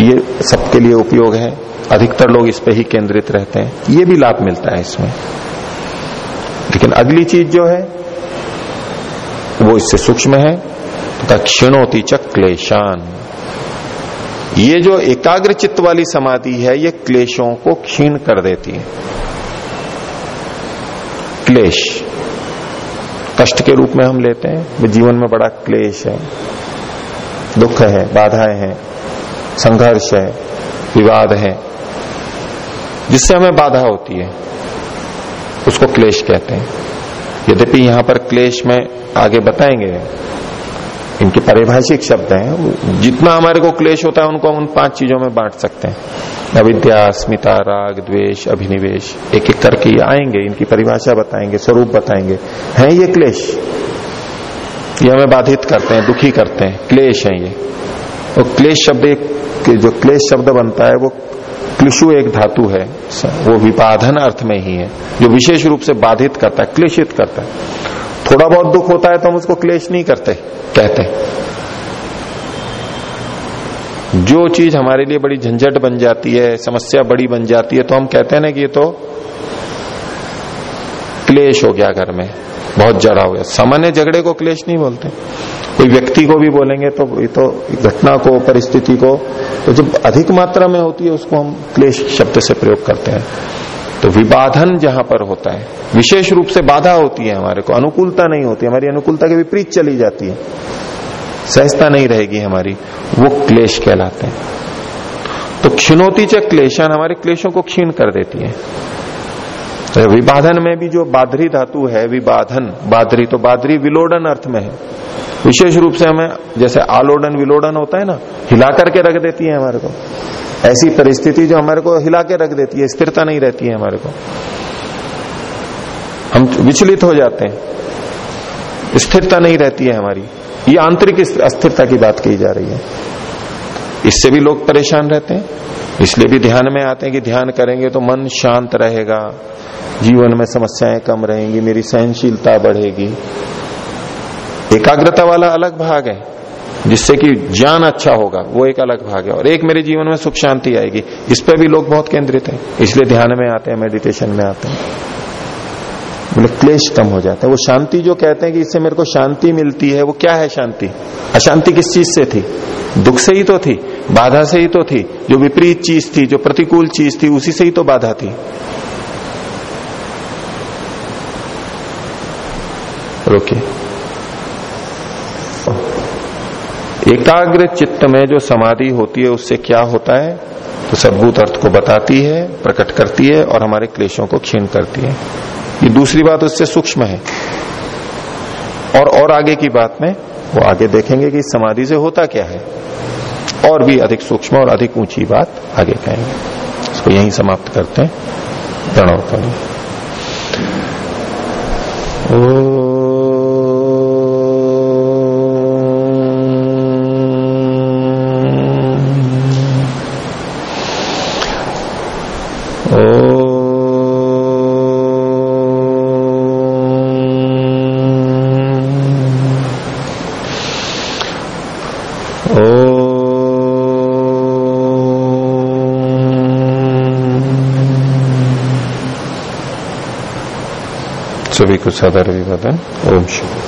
ये सबके लिए उपयोग है। अधिकतर लोग इस पे ही केंद्रित रहते हैं। ये भी लाभ मिलता है इसमें। लेकिन अगली चीज़ जो है, वो इससे सूक्ष्म है। दक्षिणोति च क्लेशान। ये जो एकाग्र चित्त वाली समाधि है, ये क्लेशों को क्षीण कर देती है। क्लेश। कष्ट के रूप में हम लेते हैं जीवन में बड़ा क्लेश है। दुख है, बाधाएँ हैं, संघर्ष है, विवाद है। जिससे हमें बाधा होती है, उसको क्लेश कहते हैं। यद्यपि यहाँ पर क्लेश में आगे बताएँगे इनके परिभाषिक शब्द हैं। जितना हमारे को क्लेश होता है, उनको हम उन पाँच चीज़ों में बांट सकते हैं। अविद्या, अस्मिता, राग, द्वेष, अभिनिवेश एक एक करके आएँगे, इनकी परिभाषा बताएँगे, स्वरूप बताएँगे। हैं ये क्लेश? ये हमें बाधित करते हैं, दुखी करते हैं। क्लेश है ये। और क्लेश शब्द एक, जो क्लेश शब्द बनता है, वो क्लिशु एक धातु है। वो विपाधन अर्थ में ही है, जो विशेष रूप से बाधित करता है, क्लेशित करता है। थोड़ा बहुत दुख होता है तो हम उसको क्लेश नहीं करते, कहते जो चीज़ हमारे लिए बड़ी झंझट बन जाती है, समस्या बड़ी बन जाती है तो हम कहते हैं ना कि ये तो क्लेश हो गया घर में, बहुत जड़ा हो गया। सामान्य झगड़े को क्लेश नहीं बोलते। कोई व्यक्ति को भी बोलेंगे तो ये तो घटना को, परिस्थिति को तो जब अधिक मात्रा में होती है, उसको हम क्लेश शब्द से प्रयोग करते हैं। तो विबाधन जहाँ पर होता है, विशेष रूप से बाधा होती है हमारे को, अनुकूलता नहीं होती, हमारी अनुकूलता के विपरीत चली जाती है। सहजता नहीं रहेगी हमारी, वो क्लेश कहलाते हैं। तो क्षीणोती च क्लेशन हमारे क्लेशों को क्षीण कर देती है। तो विबाधन में भी जो बाधरी धातु है, विबाधन, बाधरी तो बाधरी विलोडन अर्थ में है। विशेष रूप से हमें, जैसे आलोडन विलोडन होता है ना, हिला करके रख देती है हमारे को। ऐसी परिस्थिति जो हमारे को हिला के रख देती है, स्थिरता नहीं रहती है हमारे को। हम विचलित हो जाते हैं। स्थिरता नहीं रहती है हमारी। ये आंतरिक अस्थिरता की बात कही जा रही है। इससे भी लोग परेशान रहते हैं। इसलिए भी ध्यान में आते हैं कि ध्यान करेंगे तो मन शांत रहेगा। जीवन में समस्याएँ कम रहेंगी, मेरी सहनशीलता बढ़ेगी। एकाग्रता वाला अलग भाग है, जिससे कि ज्ञान अच्छा होगा, वो एक अलग भाग है। और एक मेरे जीवन में सुख शांति आएगी। इस पर भी लोग बहुत केंद्रित हैं। इसलिए ध्यान में आते हैं मेडिटेशन में आते हैं। बोले क्लेश कम हो जाता है। वो शांति जो कहते हैं कि इससे मेरे को शांति मिलती है, वो क्या है शांति? अशांति किस चीज़ से थी? दुख से ही तो थी, बाधा से ही तो थी, जो विपरीत चीज़ थी, जो प्रतिकूल चीज़ थी, उसी से ही तो बाधा थी। रोकिए। एकाग्र चित्त में जो समाधि होती है, उससे क्या होता है? तो सदभूत अर्थ को बताती है, प्रकट करती है और हमारे क्लेशों को क्षीण करती है। ये दूसरी बात उससे सूक्ष्म है। और और आगे की बात में, वो आगे देखेंगे कि समाधि से होता क्या है। और भी अधिक सूक्ष्म और अधिक ऊँची बात आगे कहेंगे। इसको यहीं समाप्त करते हैं। प्रणव करें सदर विवदन ओम शुभ